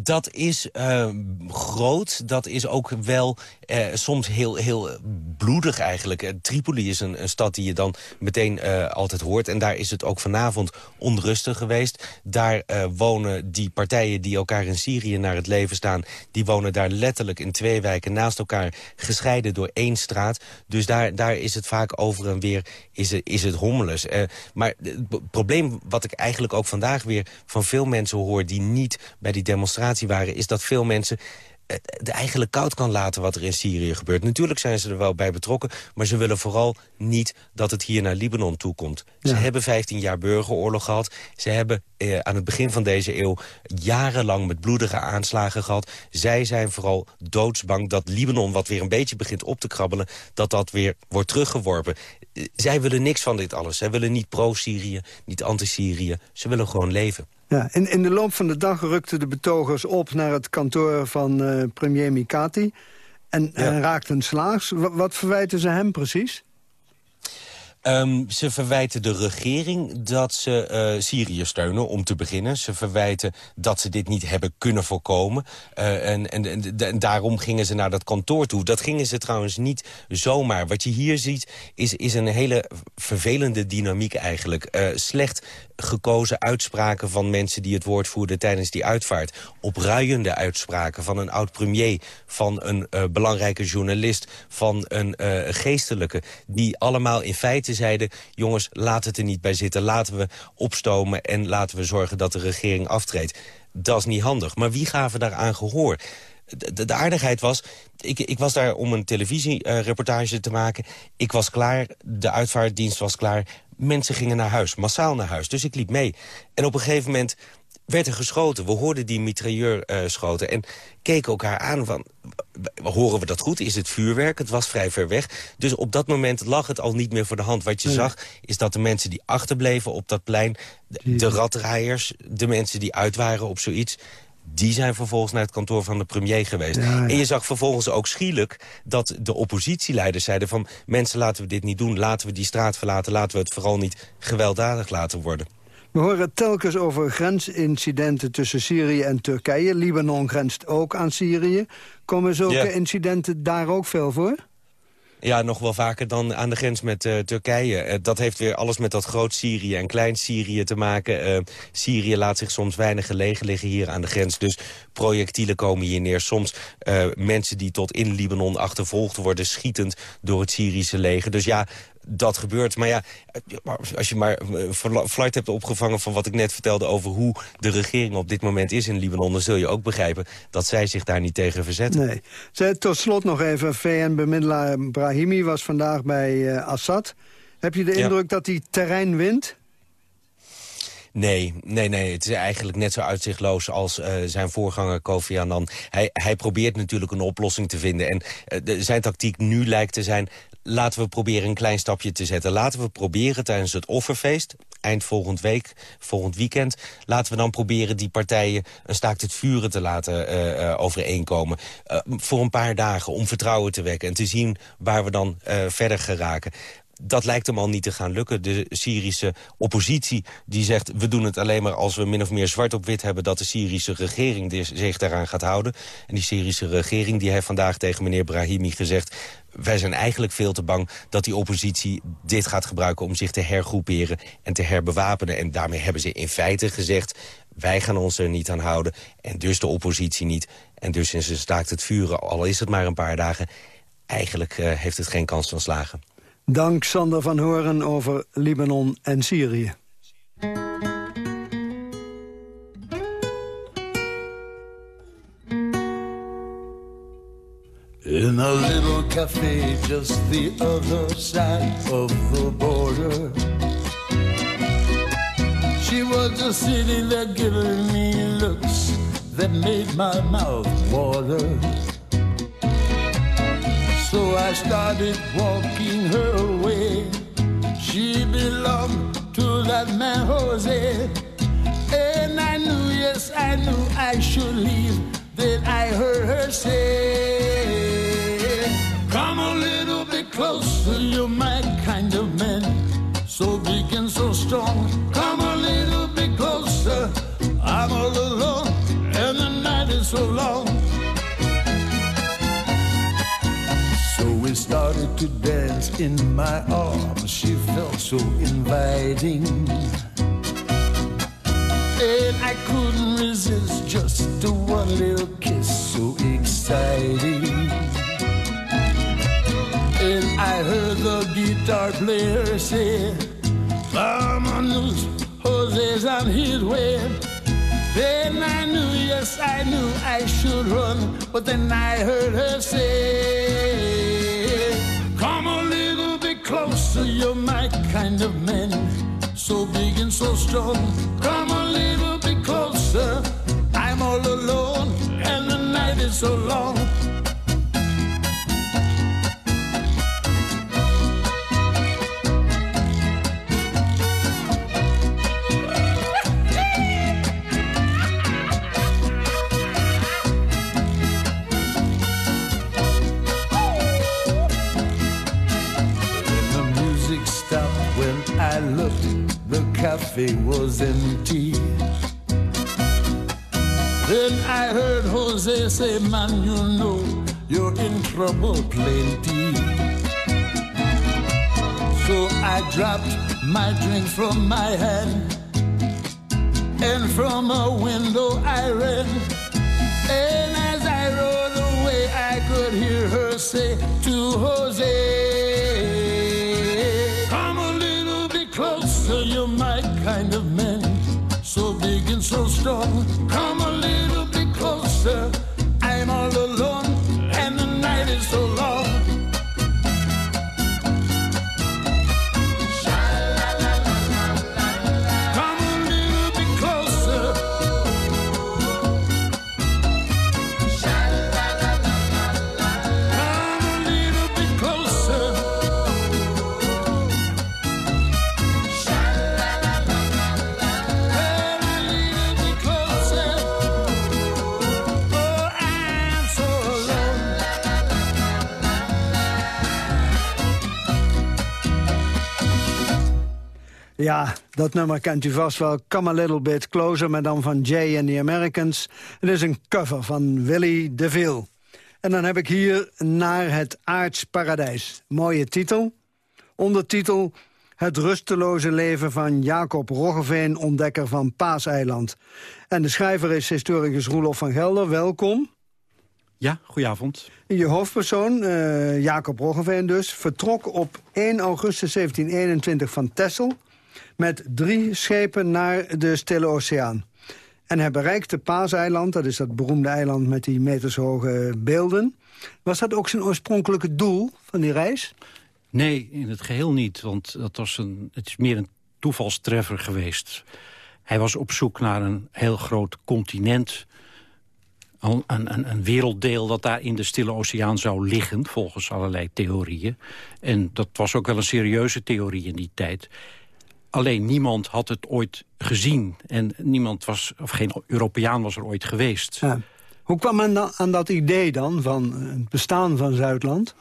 Speaker 20: Dat is uh, groot. Dat is ook wel uh, soms heel, heel bloedig eigenlijk. Uh, Tripoli is een, een, stad die je dan meteen altijd hoort. En daar is het ook vanavond onrustig geweest. Daar wonen die partijen die elkaar in Syrië naar het leven staan... die wonen daar letterlijk in twee wijken naast elkaar... gescheiden door één straat. Dus daar, daar is het vaak over en weer is het, is het hommeles. maar het probleem wat ik eigenlijk ook vandaag weer van veel mensen hoor... die niet bij die demonstratie waren... is dat veel mensen het eigenlijk koud kan laten wat er in Syrië gebeurt. Natuurlijk zijn ze er wel bij betrokken, maar ze willen vooral niet dat het hier naar Libanon toe komt. Ja. Ze hebben 15 jaar burgeroorlog gehad. Ze hebben eh, aan het begin van deze eeuw jarenlang met bloedige aanslagen gehad. Zij zijn vooral doodsbang dat Libanon, wat weer een beetje begint op te krabbelen, dat dat weer wordt teruggeworpen. Zij willen niks van dit alles. Zij willen niet pro-Syrië, niet anti-Syrië. Ze willen gewoon leven.
Speaker 3: Ja, in, in de loop van de dag rukten de betogers op naar het kantoor van eh, premier Mikati... en, en raakten slaags. Wa- wat verwijten ze hem precies?
Speaker 20: Ehm, ze verwijten de regering dat ze eh, Syrië steunen, om te beginnen. Ze verwijten dat ze dit niet hebben kunnen voorkomen. Eh, en, en, daarom gingen ze naar dat kantoor toe. Dat gingen ze trouwens niet zomaar. Wat je hier ziet, is, is een hele vervelende dynamiek eigenlijk. Slecht gekozen uitspraken van mensen die het woord voerden tijdens die uitvaart. Opruiende uitspraken van een oud-premier, van een eh, belangrijke journalist, van een eh, geestelijke. Die allemaal in feite zeiden, jongens, laat het er niet bij zitten. Laten we opstomen en laten we zorgen dat de regering aftreedt. Dat is niet handig. Maar wie gaven daaraan gehoor? De, de- aardigheid was, ik, ik was daar om een televisiereportage te maken. Ik was klaar, de uitvaartdienst was klaar. Mensen gingen naar huis, massaal naar huis. Dus ik liep mee. En op een gegeven moment werd er geschoten. We hoorden die mitrailleur eh, schoten en keken elkaar aan van... Horen we dat goed? Is het vuurwerk? Het was vrij ver weg. Dus op dat moment lag het al niet meer voor de hand. Wat je zag is dat de mensen die achterbleven op dat plein... de, de raddraaiers, de mensen die uit waren op zoiets... die zijn vervolgens naar het kantoor van de premier geweest.
Speaker 3: Ja, ja.
Speaker 20: En je zag vervolgens ook schielijk dat de oppositieleiders zeiden van... mensen, laten we dit niet doen, laten we die straat verlaten... laten we het vooral niet gewelddadig laten worden.
Speaker 3: We horen telkens over grensincidenten tussen Syrië en Turkije. Libanon grenst ook aan Syrië. Komen zulke
Speaker 20: Ja.
Speaker 3: incidenten daar ook veel voor?
Speaker 20: Ja, nog wel vaker dan aan de grens met eh, Turkije. Eh, dat heeft weer alles met dat groot Syrië en klein Syrië te maken. Eh, Syrië laat zich soms weinig gelegen liggen hier aan de grens. Dus projectielen komen hier neer. Soms mensen die tot in Libanon achtervolgd worden... schietend door het Syrische leger. Dus ja, dat gebeurt. Maar ja, als je maar eh, flight hebt opgevangen van wat ik net vertelde... over hoe de regering op dit moment is in Libanon... dan zul je ook begrijpen dat zij zich daar niet tegen verzetten.
Speaker 3: Nee. Zij, tot slot nog even, VN-bemiddelaar Brahimi was vandaag bij eh, Assad. Heb je de
Speaker 20: Ja.
Speaker 3: indruk dat hij terrein wint?
Speaker 20: Nee, nee, nee. Het is eigenlijk net zo uitzichtloos als eh, zijn voorganger Kofi Annan. Hij, hij probeert natuurlijk een oplossing te vinden. En de- zijn tactiek nu lijkt te zijn... laten we proberen een klein stapje te zetten. Laten we proberen tijdens het offerfeest... eind volgend week, volgend weekend... laten we dan proberen die partijen een staakt het vuren te laten eh, eh, overeenkomen. Eh, voor een paar dagen, om vertrouwen te wekken... en te zien waar we dan verder geraken dat lijkt hem al niet te gaan lukken. De Syrische oppositie die zegt... we doen het alleen maar als we min of meer zwart op wit hebben... dat de Syrische regering zich daaraan gaat houden. En die Syrische regering die heeft vandaag tegen meneer Brahimi gezegd... wij zijn eigenlijk veel te bang dat die oppositie dit gaat gebruiken... om zich te hergroeperen en te herbewapenen. En daarmee hebben ze in feite gezegd... wij gaan ons er niet aan houden en dus de oppositie niet. En dus is ze staakt het vuren, al is het maar een paar dagen... eigenlijk eh, heeft het geen kans van slagen.
Speaker 3: Dank Sander van Horen over Libanon en Syrië.
Speaker 21: In a little cafe just the other side of the border. She was just sitting there giving me looks that made my mouth water. So I started walking her way. She belonged to that man Jose. And I knew, yes, I knew I should leave. Then I heard her say, closer, you're my kind of man. So big and so strong. Come a little bit closer. I'm all alone, and the night is so long. So we started to dance in my arms. She felt so inviting. And I couldn't resist just a one little kiss, so exciting. And I heard the guitar player say, Vámonos, Jose's on his way. Then I knew, yes, I knew I should run. But then I heard her say, Come a little bit closer, you're my kind of man. So big and so strong. Come a little bit closer. I'm all alone, and the night is so long. Cafe was empty. Then I heard Jose say, Man, you know you're in trouble plenty. So I dropped my drink from my hand, and from a window I ran. And as I rode away, I could hear her say to Jose, so
Speaker 3: Ja, dat nummer kent u vast wel. Come a Little Bit Closer, maar dan van Jay and the Americans. Het is een cover van Willie DeVille. En dan heb ik hier Naar het aardsparadijs. Mooie titel. Ondertitel Het rusteloze leven van Jacob Roggeveen, ontdekker van Paaseiland. En de schrijver is historicus Roelof van Gelder. Welkom.
Speaker 22: Ja, goedenavond.
Speaker 3: Je hoofdpersoon, eh, Jacob Roggeveen dus, vertrok op 1 augustus 1721 van Texel... met drie schepen naar de Stille Oceaan. En hij bereikte Paaseiland, dat is dat beroemde eiland met die metershoge beelden. Was dat ook zijn oorspronkelijke doel van die reis?
Speaker 22: Nee, in het geheel niet, want dat was een, het is meer een toevalstreffer geweest. Hij was op zoek naar een heel groot continent... Een, een, een werelddeel dat daar in de Stille Oceaan zou liggen... volgens allerlei theorieën. En dat was ook wel een serieuze theorie in die tijd. Alleen niemand had het ooit gezien. En niemand was, of geen Europeaan was er ooit geweest.
Speaker 3: Ja. Hoe kwam men dan aan dat idee dan van het bestaan van Zuidland?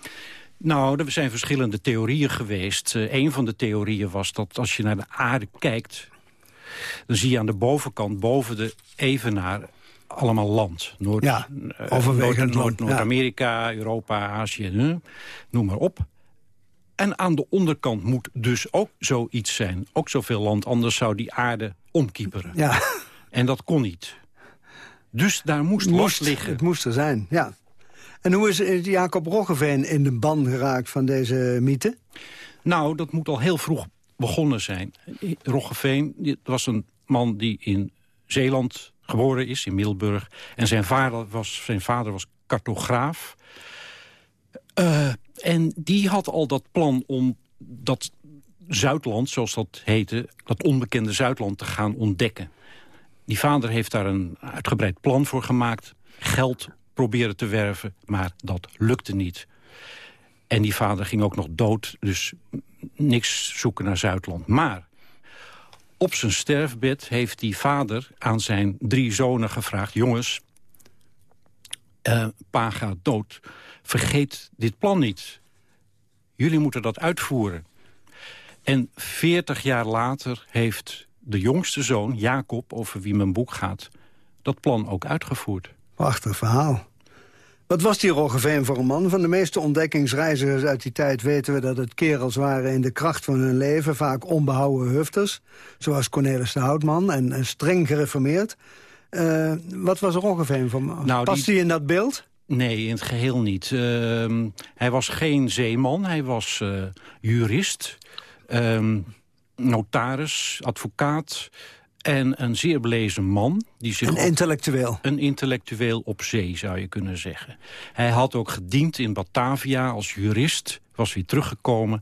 Speaker 22: Nou, er zijn verschillende theorieën geweest. Uh, een van de theorieën was dat als je naar de aarde kijkt... dan zie je aan de bovenkant, boven de evenaar, allemaal land. Noord,
Speaker 3: ja,
Speaker 22: Noord, Noord-Amerika, ja. Europa, Azië, noem maar op. En aan de onderkant moet dus ook zoiets zijn. Ook zoveel land, anders zou die aarde omkieperen.
Speaker 3: Ja.
Speaker 22: En dat kon niet. Dus daar moest,
Speaker 3: moest
Speaker 22: liggen.
Speaker 3: Het moest er zijn, ja. En hoe is Jacob Roggeveen in de ban geraakt van deze mythe?
Speaker 22: Nou, dat moet al heel vroeg begonnen zijn. Roggeveen was een man die in Zeeland geboren is, in Middelburg. En zijn vader was, zijn vader was cartograaf. Uh, en die had al dat plan om dat Zuidland, zoals dat heette... dat onbekende Zuidland te gaan ontdekken. Die vader heeft daar een uitgebreid plan voor gemaakt. Geld proberen te werven, maar dat lukte niet. En die vader ging ook nog dood, dus niks zoeken naar Zuidland. Maar op zijn sterfbed heeft die vader aan zijn drie zonen gevraagd... jongens, uh, pa gaat dood, vergeet dit plan niet. Jullie moeten dat uitvoeren. En veertig jaar later heeft de jongste zoon, Jacob, over wie mijn boek gaat... dat plan ook uitgevoerd.
Speaker 3: Prachtig verhaal. Wat was die Roggeveen voor een man? Van de meeste ontdekkingsreizigers uit die tijd weten we dat het kerels waren in de kracht van hun leven. Vaak onbehouden hufters, zoals Cornelis de Houtman en, en streng gereformeerd. Uh, wat was Roggeveen voor man? Nou, Past hij die... in dat beeld?
Speaker 22: Nee, in het geheel niet. Uh, hij was geen zeeman, hij was uh, jurist, uh, notaris, advocaat en een zeer belezen man. Die zich
Speaker 3: een intellectueel.
Speaker 22: Een intellectueel op zee, zou je kunnen zeggen. Hij had ook gediend in Batavia als jurist, was weer teruggekomen.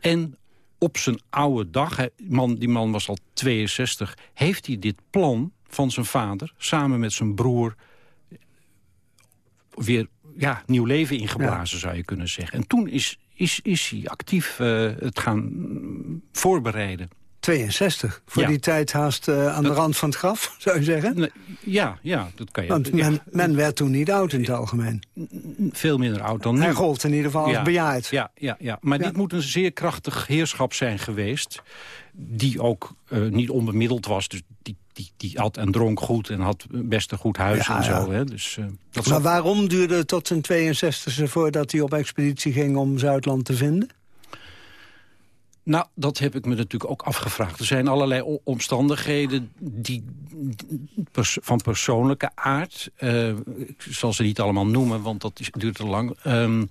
Speaker 22: En op zijn oude dag, hij, man, die man was al 62... heeft hij dit plan van zijn vader, samen met zijn broer... weer ja, nieuw leven ingeblazen, ja. zou je kunnen zeggen. En toen is, is, is hij actief uh, het gaan voorbereiden.
Speaker 3: 62. Voor
Speaker 22: Ja.
Speaker 3: die tijd haast eh, aan de rand van het graf, zou je zeggen?
Speaker 22: Ja, ja, dat kan je.
Speaker 3: Want
Speaker 22: ja,
Speaker 3: men, men werd toen niet oud in het algemeen.
Speaker 22: veel minder oud dan nu.
Speaker 3: Hij gold in ieder geval als
Speaker 22: ja,
Speaker 3: bejaard.
Speaker 22: Ja, ja, ja. maar dit moet een zeer krachtig heerschap zijn geweest... die ook eh, niet onbemiddeld was. Dus die, die, die had en dronk goed en had best een goed huis
Speaker 3: Ja,
Speaker 22: en zo.
Speaker 3: ja.
Speaker 22: Hè. Dus, eh, dat
Speaker 3: Maar waarom duurde het tot zijn 62e voordat hij op expeditie ging om Zuidland te vinden?
Speaker 22: Nou, dat heb ik me natuurlijk ook afgevraagd. Er zijn allerlei omstandigheden die, pers- van persoonlijke aard. eh, ik zal ze niet allemaal noemen, want dat is, duurt te lang. Ehm,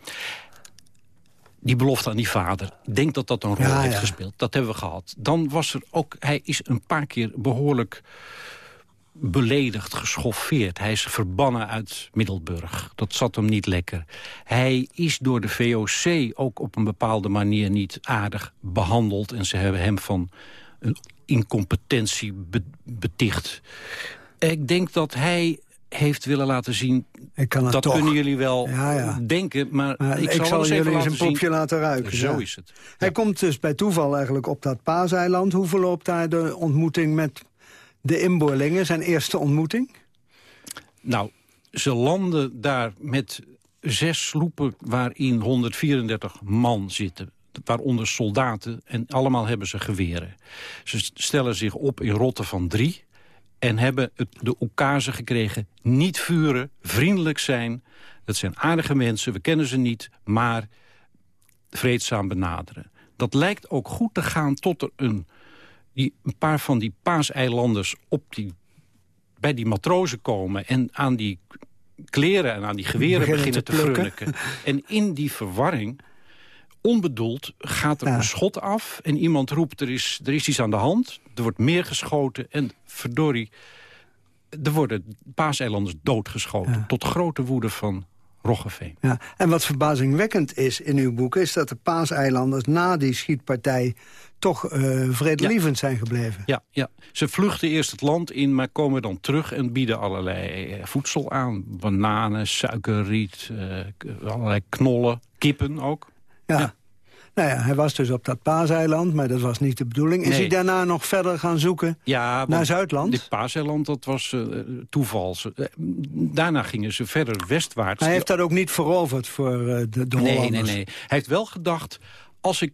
Speaker 22: die belofte aan die vader. Ik denk dat dat een rol
Speaker 3: Ja,
Speaker 22: heeft
Speaker 3: ja.
Speaker 22: gespeeld. Dat hebben we gehad. Dan was er ook... Hij is een paar keer behoorlijk beledigd, geschoffeerd. Hij is verbannen uit Middelburg. Dat zat hem niet lekker. Hij is door de VOC ook op een bepaalde manier niet aardig behandeld. En ze hebben hem van een incompetentie be- beticht. Ik denk dat hij heeft willen laten zien...
Speaker 3: Ik kan het
Speaker 22: dat
Speaker 3: toch.
Speaker 22: kunnen jullie wel
Speaker 3: Ja, ja.
Speaker 22: denken, maar,
Speaker 3: Maar
Speaker 22: ik,
Speaker 3: ik,
Speaker 22: zal,
Speaker 3: zal
Speaker 22: eens
Speaker 3: jullie een popje
Speaker 22: zien.
Speaker 3: laten ruiken.
Speaker 22: Zo
Speaker 3: ja.
Speaker 22: is het.
Speaker 3: Hij komt dus bij toeval eigenlijk op dat paaseiland. Hoe verloopt daar de ontmoeting met de inboorlingen? Zijn eerste ontmoeting?
Speaker 22: Nou, ze landen daar met zes sloepen waarin 134 man zitten. Waaronder soldaten en allemaal hebben ze geweren. Ze stellen zich op in rotten van drie en hebben het, de oekase gekregen. Niet vuren, vriendelijk zijn. Dat zijn aardige mensen, we kennen ze niet, maar vreedzaam benaderen. Dat lijkt ook goed te gaan tot er een, die, een paar van die paaseilanders op die bij die matrozen komen en aan die kleren en aan die geweren
Speaker 3: Beginnen
Speaker 22: beginnen,
Speaker 3: te
Speaker 22: te. En in die verwarring, onbedoeld, gaat er een schot af... en iemand roept, er is, er is iets aan de hand. Er wordt meer geschoten en verdorie... er worden paaseilanders doodgeschoten. Tot grote woede van Roggeveen.
Speaker 3: Ja. En wat verbazingwekkend is in uw boek... is dat de paaseilanders na die schietpartij toch eh vredelievend zijn gebleven.
Speaker 22: Ja, ja, ze vluchten eerst het land in, maar komen dan terug... en bieden allerlei eh, voedsel aan. Bananen, suikerriet, eh, allerlei knollen, kippen ook.
Speaker 3: Ja. Nou ja, hij was dus op dat paaseiland, maar dat was niet de bedoeling. Is
Speaker 22: Nee.
Speaker 3: hij daarna nog verder gaan zoeken
Speaker 22: Ja,
Speaker 3: naar Zuidland?
Speaker 22: Dit paaseiland, dat was eh, toeval. Eh, daarna gingen ze verder westwaarts.
Speaker 3: Hij heeft dat ook niet veroverd voor eh, de, de
Speaker 22: nee, nee, nee. Hij heeft wel gedacht, als ik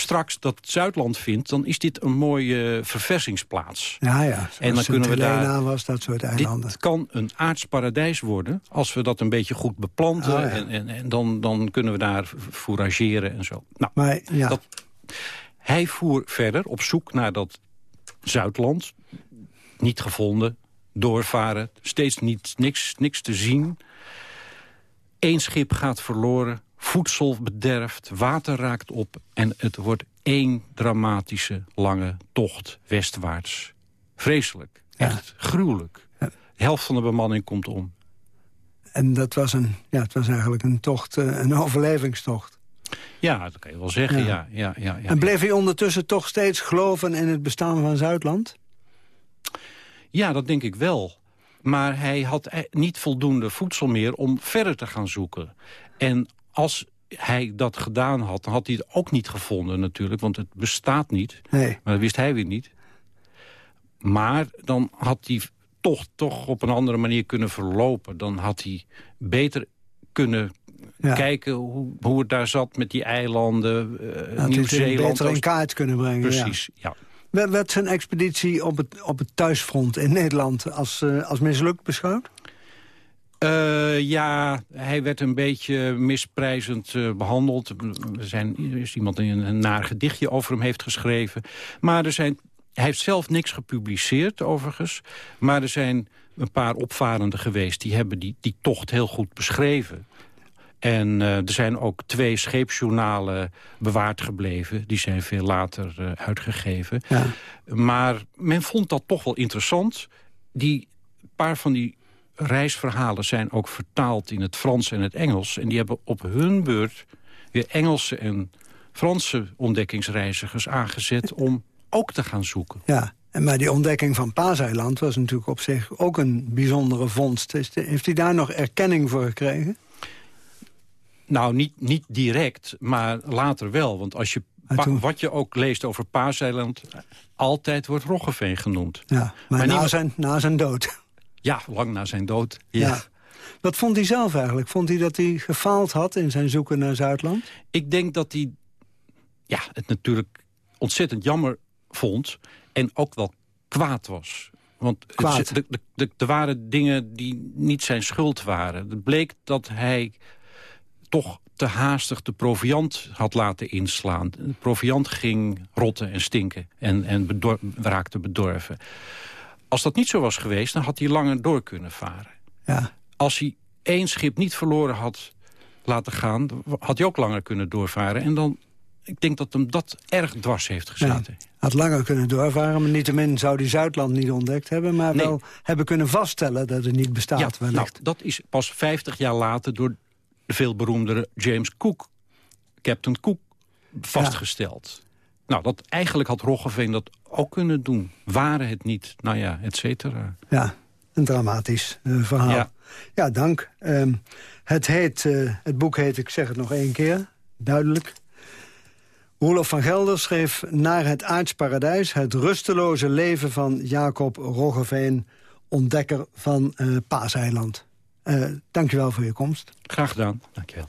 Speaker 22: straks dat Zuidland vind... dan is dit een mooie verversingsplaats.
Speaker 3: Ja, ja.
Speaker 22: En dan kunnen we daar...
Speaker 3: was dat soort eilanden.
Speaker 22: Dit kan een aards paradijs worden als we dat een beetje goed beplanten.
Speaker 3: Ja.
Speaker 22: En, en, en dan, dan kunnen we daar fourageren en zo. Nou,
Speaker 3: Maar ja,
Speaker 22: dat, hij voer verder op zoek naar dat Zuidland. Niet gevonden, doorvaren, steeds niet, niks, niks te zien. Eén schip gaat verloren, voedsel bederft, water raakt op... en het wordt één dramatische lange tocht westwaarts. Vreselijk, echt gruwelijk. De helft van de bemanning komt om.
Speaker 3: en dat was, een, ja, het was eigenlijk een tocht, eh, een overlevingstocht.
Speaker 22: Ja, dat kan je wel zeggen,
Speaker 3: Ja.
Speaker 22: ja. ja, ja, ja,
Speaker 3: en bleef hij ondertussen toch steeds geloven in het bestaan van Zuidland?
Speaker 22: Ja, dat denk ik wel. Maar hij had e- niet voldoende voedsel meer om verder te gaan zoeken. En als hij dat gedaan had, dan had hij het ook niet gevonden natuurlijk. Want het bestaat niet.
Speaker 3: Nee.
Speaker 22: Maar dat wist hij weer niet. Maar dan had hij toch, toch op een andere manier kunnen verlopen. Dan had hij beter kunnen
Speaker 3: Ja.
Speaker 22: kijken hoe, hoe het daar zat met die eilanden. eh,
Speaker 3: Had hij het
Speaker 22: Nieuw-Zeeland.
Speaker 3: beter in kaart kunnen brengen.
Speaker 22: Precies, ja.
Speaker 3: Werd- Werd zijn expeditie op het, op het thuisfront in Nederland als, eh, als mislukt beschouwd?
Speaker 22: Eh, ja, hij werd een beetje misprijzend eh, behandeld. Er zijn, er is iemand die een, een naar gedichtje over hem heeft geschreven. Maar er zijn, hij heeft zelf niks gepubliceerd overigens. Maar er zijn een paar opvarenden geweest... die hebben die, die tocht heel goed beschreven. En eh, er zijn ook twee scheepsjournalen bewaard gebleven. Die zijn veel later uitgegeven.
Speaker 3: Ja.
Speaker 22: Maar men vond dat toch wel interessant. Die paar van die reisverhalen zijn ook vertaald in het Frans en het Engels. En die hebben op hun beurt weer Engelse en Franse ontdekkingsreizigers aangezet... om ook te gaan zoeken.
Speaker 3: Ja, en maar die ontdekking van Paaseiland was natuurlijk op zich ook een bijzondere vondst. Heeft hij daar nog erkenning voor gekregen?
Speaker 22: Nou, niet, niet direct, maar later wel. Want als je Wat je ook leest over Paaseiland, altijd wordt Roggeveen genoemd.
Speaker 3: Ja, maar,
Speaker 22: Maar
Speaker 3: na,
Speaker 22: niemand-
Speaker 3: zijn, na zijn dood.
Speaker 22: Ja, lang na zijn dood. Ja.
Speaker 3: Ja. Wat vond hij zelf eigenlijk? Vond hij dat hij gefaald had in zijn zoeken naar Zuidland?
Speaker 22: Ik denk dat hij ja, het natuurlijk ontzettend jammer vond... en ook wel kwaad was. Want het-
Speaker 3: Kwaad.
Speaker 22: de- de- de- er waren dingen die niet zijn schuld waren. Het bleek dat hij toch te haastig de proviant had laten inslaan. De proviant ging rotten en stinken en, en bedor- raakte bedorven. Als dat niet zo was geweest, dan had hij langer door kunnen varen.
Speaker 3: Ja.
Speaker 22: Als hij één schip niet verloren had laten gaan... had hij ook langer kunnen doorvaren. En dan, ik denk dat hem dat erg dwars heeft gezeten.
Speaker 3: Had langer kunnen doorvaren, maar niettemin zou hij Zuidland niet ontdekt hebben... maar
Speaker 22: Nee.
Speaker 3: wel hebben kunnen vaststellen dat het niet bestaat
Speaker 22: Ja,
Speaker 3: wellicht.
Speaker 22: nou, dat is pas 50 jaar later door de veel beroemdere James Cook, Captain Cook, vastgesteld. Nou, dat, eigenlijk had Roggeveen dat ook kunnen doen. Waren het niet, nou ja, et cetera.
Speaker 3: Ja, een dramatisch eh, verhaal. Ja,
Speaker 22: Ja.
Speaker 3: dank. Ehm, het, heet, eh, het boek heet, ik zeg het nog één keer, duidelijk... Roelof van Gelder schreef Naar het aardsparadijs... het rusteloze leven van Jacob Roggeveen... ontdekker van eh Paaseiland. Eh dankjewel voor je komst.
Speaker 22: Graag gedaan, dankjewel.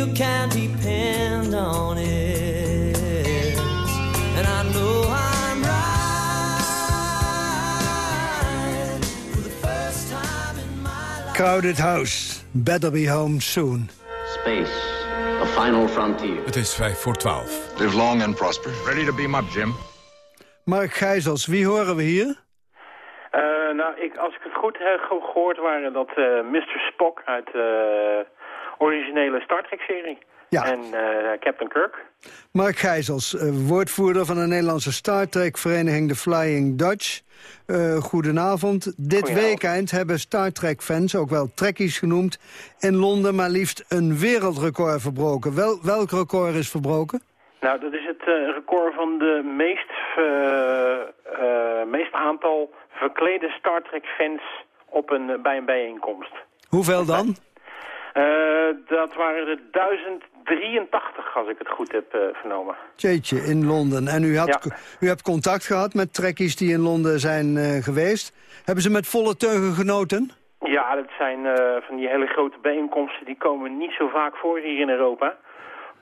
Speaker 23: You can depend on it. And I know I'm right for the first time in my life.
Speaker 3: Crowded House, Better Be Home Soon.
Speaker 24: Space, the final frontier.
Speaker 2: Het is vijf voor twaalf.
Speaker 24: Live long and prosper. Ready to beam up, Jim.
Speaker 3: Mark Gijzels, wie horen we hier?
Speaker 25: Eh, nou, ik, als ik het goed heb ge- gehoord, waren dat eh, Mr. Spock uit de originele Star Trek-serie.
Speaker 3: Ja.
Speaker 25: En eh, Captain Kirk.
Speaker 3: Mark Gijzels, eh, woordvoerder van de Nederlandse Star Trek-vereniging de Flying Dutch. Eh, goedenavond. Dit
Speaker 25: Goedenavond.
Speaker 3: weekend hebben Star Trek-fans, ook wel trekkies genoemd... in Londen maar liefst een wereldrecord verbroken. Wel, welk record is verbroken?
Speaker 25: Nou, dat is het record van de meest, meest aantal verklede Star Trek-fans op een, bij een bijeenkomst.
Speaker 3: Hoeveel dan?
Speaker 25: Eh, dat waren er 1083, als ik het goed heb eh, vernomen.
Speaker 3: Jeetje, in Londen. En u, had,
Speaker 25: Ja.
Speaker 3: u hebt contact gehad met trekkies die in Londen zijn eh, geweest. Hebben ze met volle teugen genoten?
Speaker 25: Ja, dat zijn van die hele grote bijeenkomsten. Die komen niet zo vaak voor hier in Europa.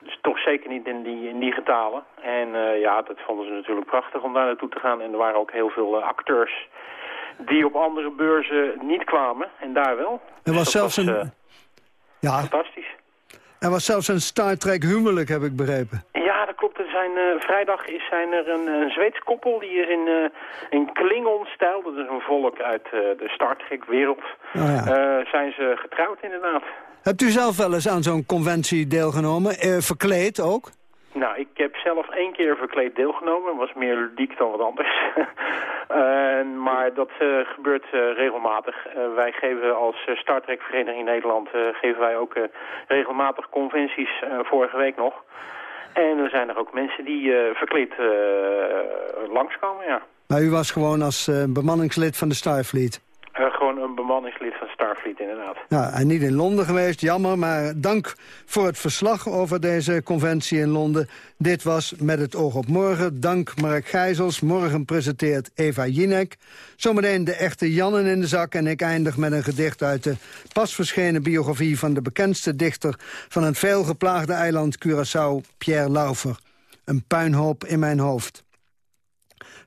Speaker 25: Dus toch zeker niet in die, in die getalen. En ja, dat vonden ze natuurlijk prachtig om daar naartoe te gaan. En er waren ook heel veel acteurs die op andere beurzen niet kwamen. En daar wel.
Speaker 3: Er was
Speaker 25: Dus
Speaker 3: zelfs een...
Speaker 25: eh,
Speaker 3: ja,
Speaker 25: fantastisch.
Speaker 3: er was zelfs een Star Trek huwelijk, heb ik begrepen.
Speaker 25: Ja, dat klopt. Er zijn, eh, vrijdag is, zijn er een, een Zweeds koppel. Die is in, eh in Klingon-stijl. Dat is een volk uit eh, de Star Trek-wereld.
Speaker 3: Oh ja.
Speaker 25: eh, zijn ze getrouwd inderdaad.
Speaker 3: Hebt u zelf wel eens aan zo'n conventie deelgenomen? Eh, verkleed ook?
Speaker 25: Nou, ik heb zelf één keer verkleed deelgenomen. was meer ludiek dan wat anders. Eh, dat eh, gebeurt eh, regelmatig. Eh, wij geven als Star Trek Vereniging Nederland... geven wij ook regelmatig conventies, vorige week nog. En er zijn er ook mensen die verkleed langskomen, ja.
Speaker 3: Maar u was gewoon als bemanningslid van de Starfleet.
Speaker 25: Een bemanningslid van Starfleet, inderdaad.
Speaker 3: Ja, en niet in Londen geweest, jammer. Maar dank voor het verslag over deze conventie in Londen. Dit was Met het oog op morgen. Dank Mark Gijzels. Morgen presenteert Eva Jinek. Zometeen de echte Jannen in de zak. En ik eindig met een gedicht uit de pas verschenen biografie... van de bekendste dichter van het veelgeplaagde eiland Curaçao, Pierre Laufer. Een puinhoop in mijn hoofd.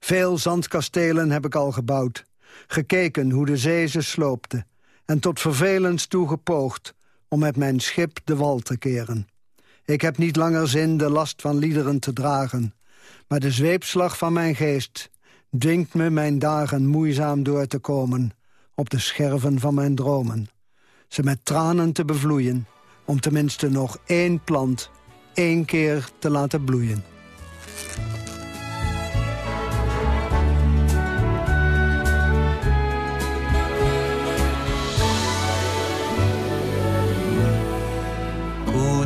Speaker 3: Veel zandkastelen heb ik al gebouwd. Gekeken hoe de zee ze sloopte. En tot vervelens toe gepoogd om met mijn schip de wal te keren. Ik heb niet langer zin de last van liederen te dragen. Maar de zweepslag van mijn geest dwingt me mijn dagen moeizaam door te komen... op de scherven van mijn dromen. Ze met tranen te bevloeien, om tenminste nog één plant... één keer te laten bloeien.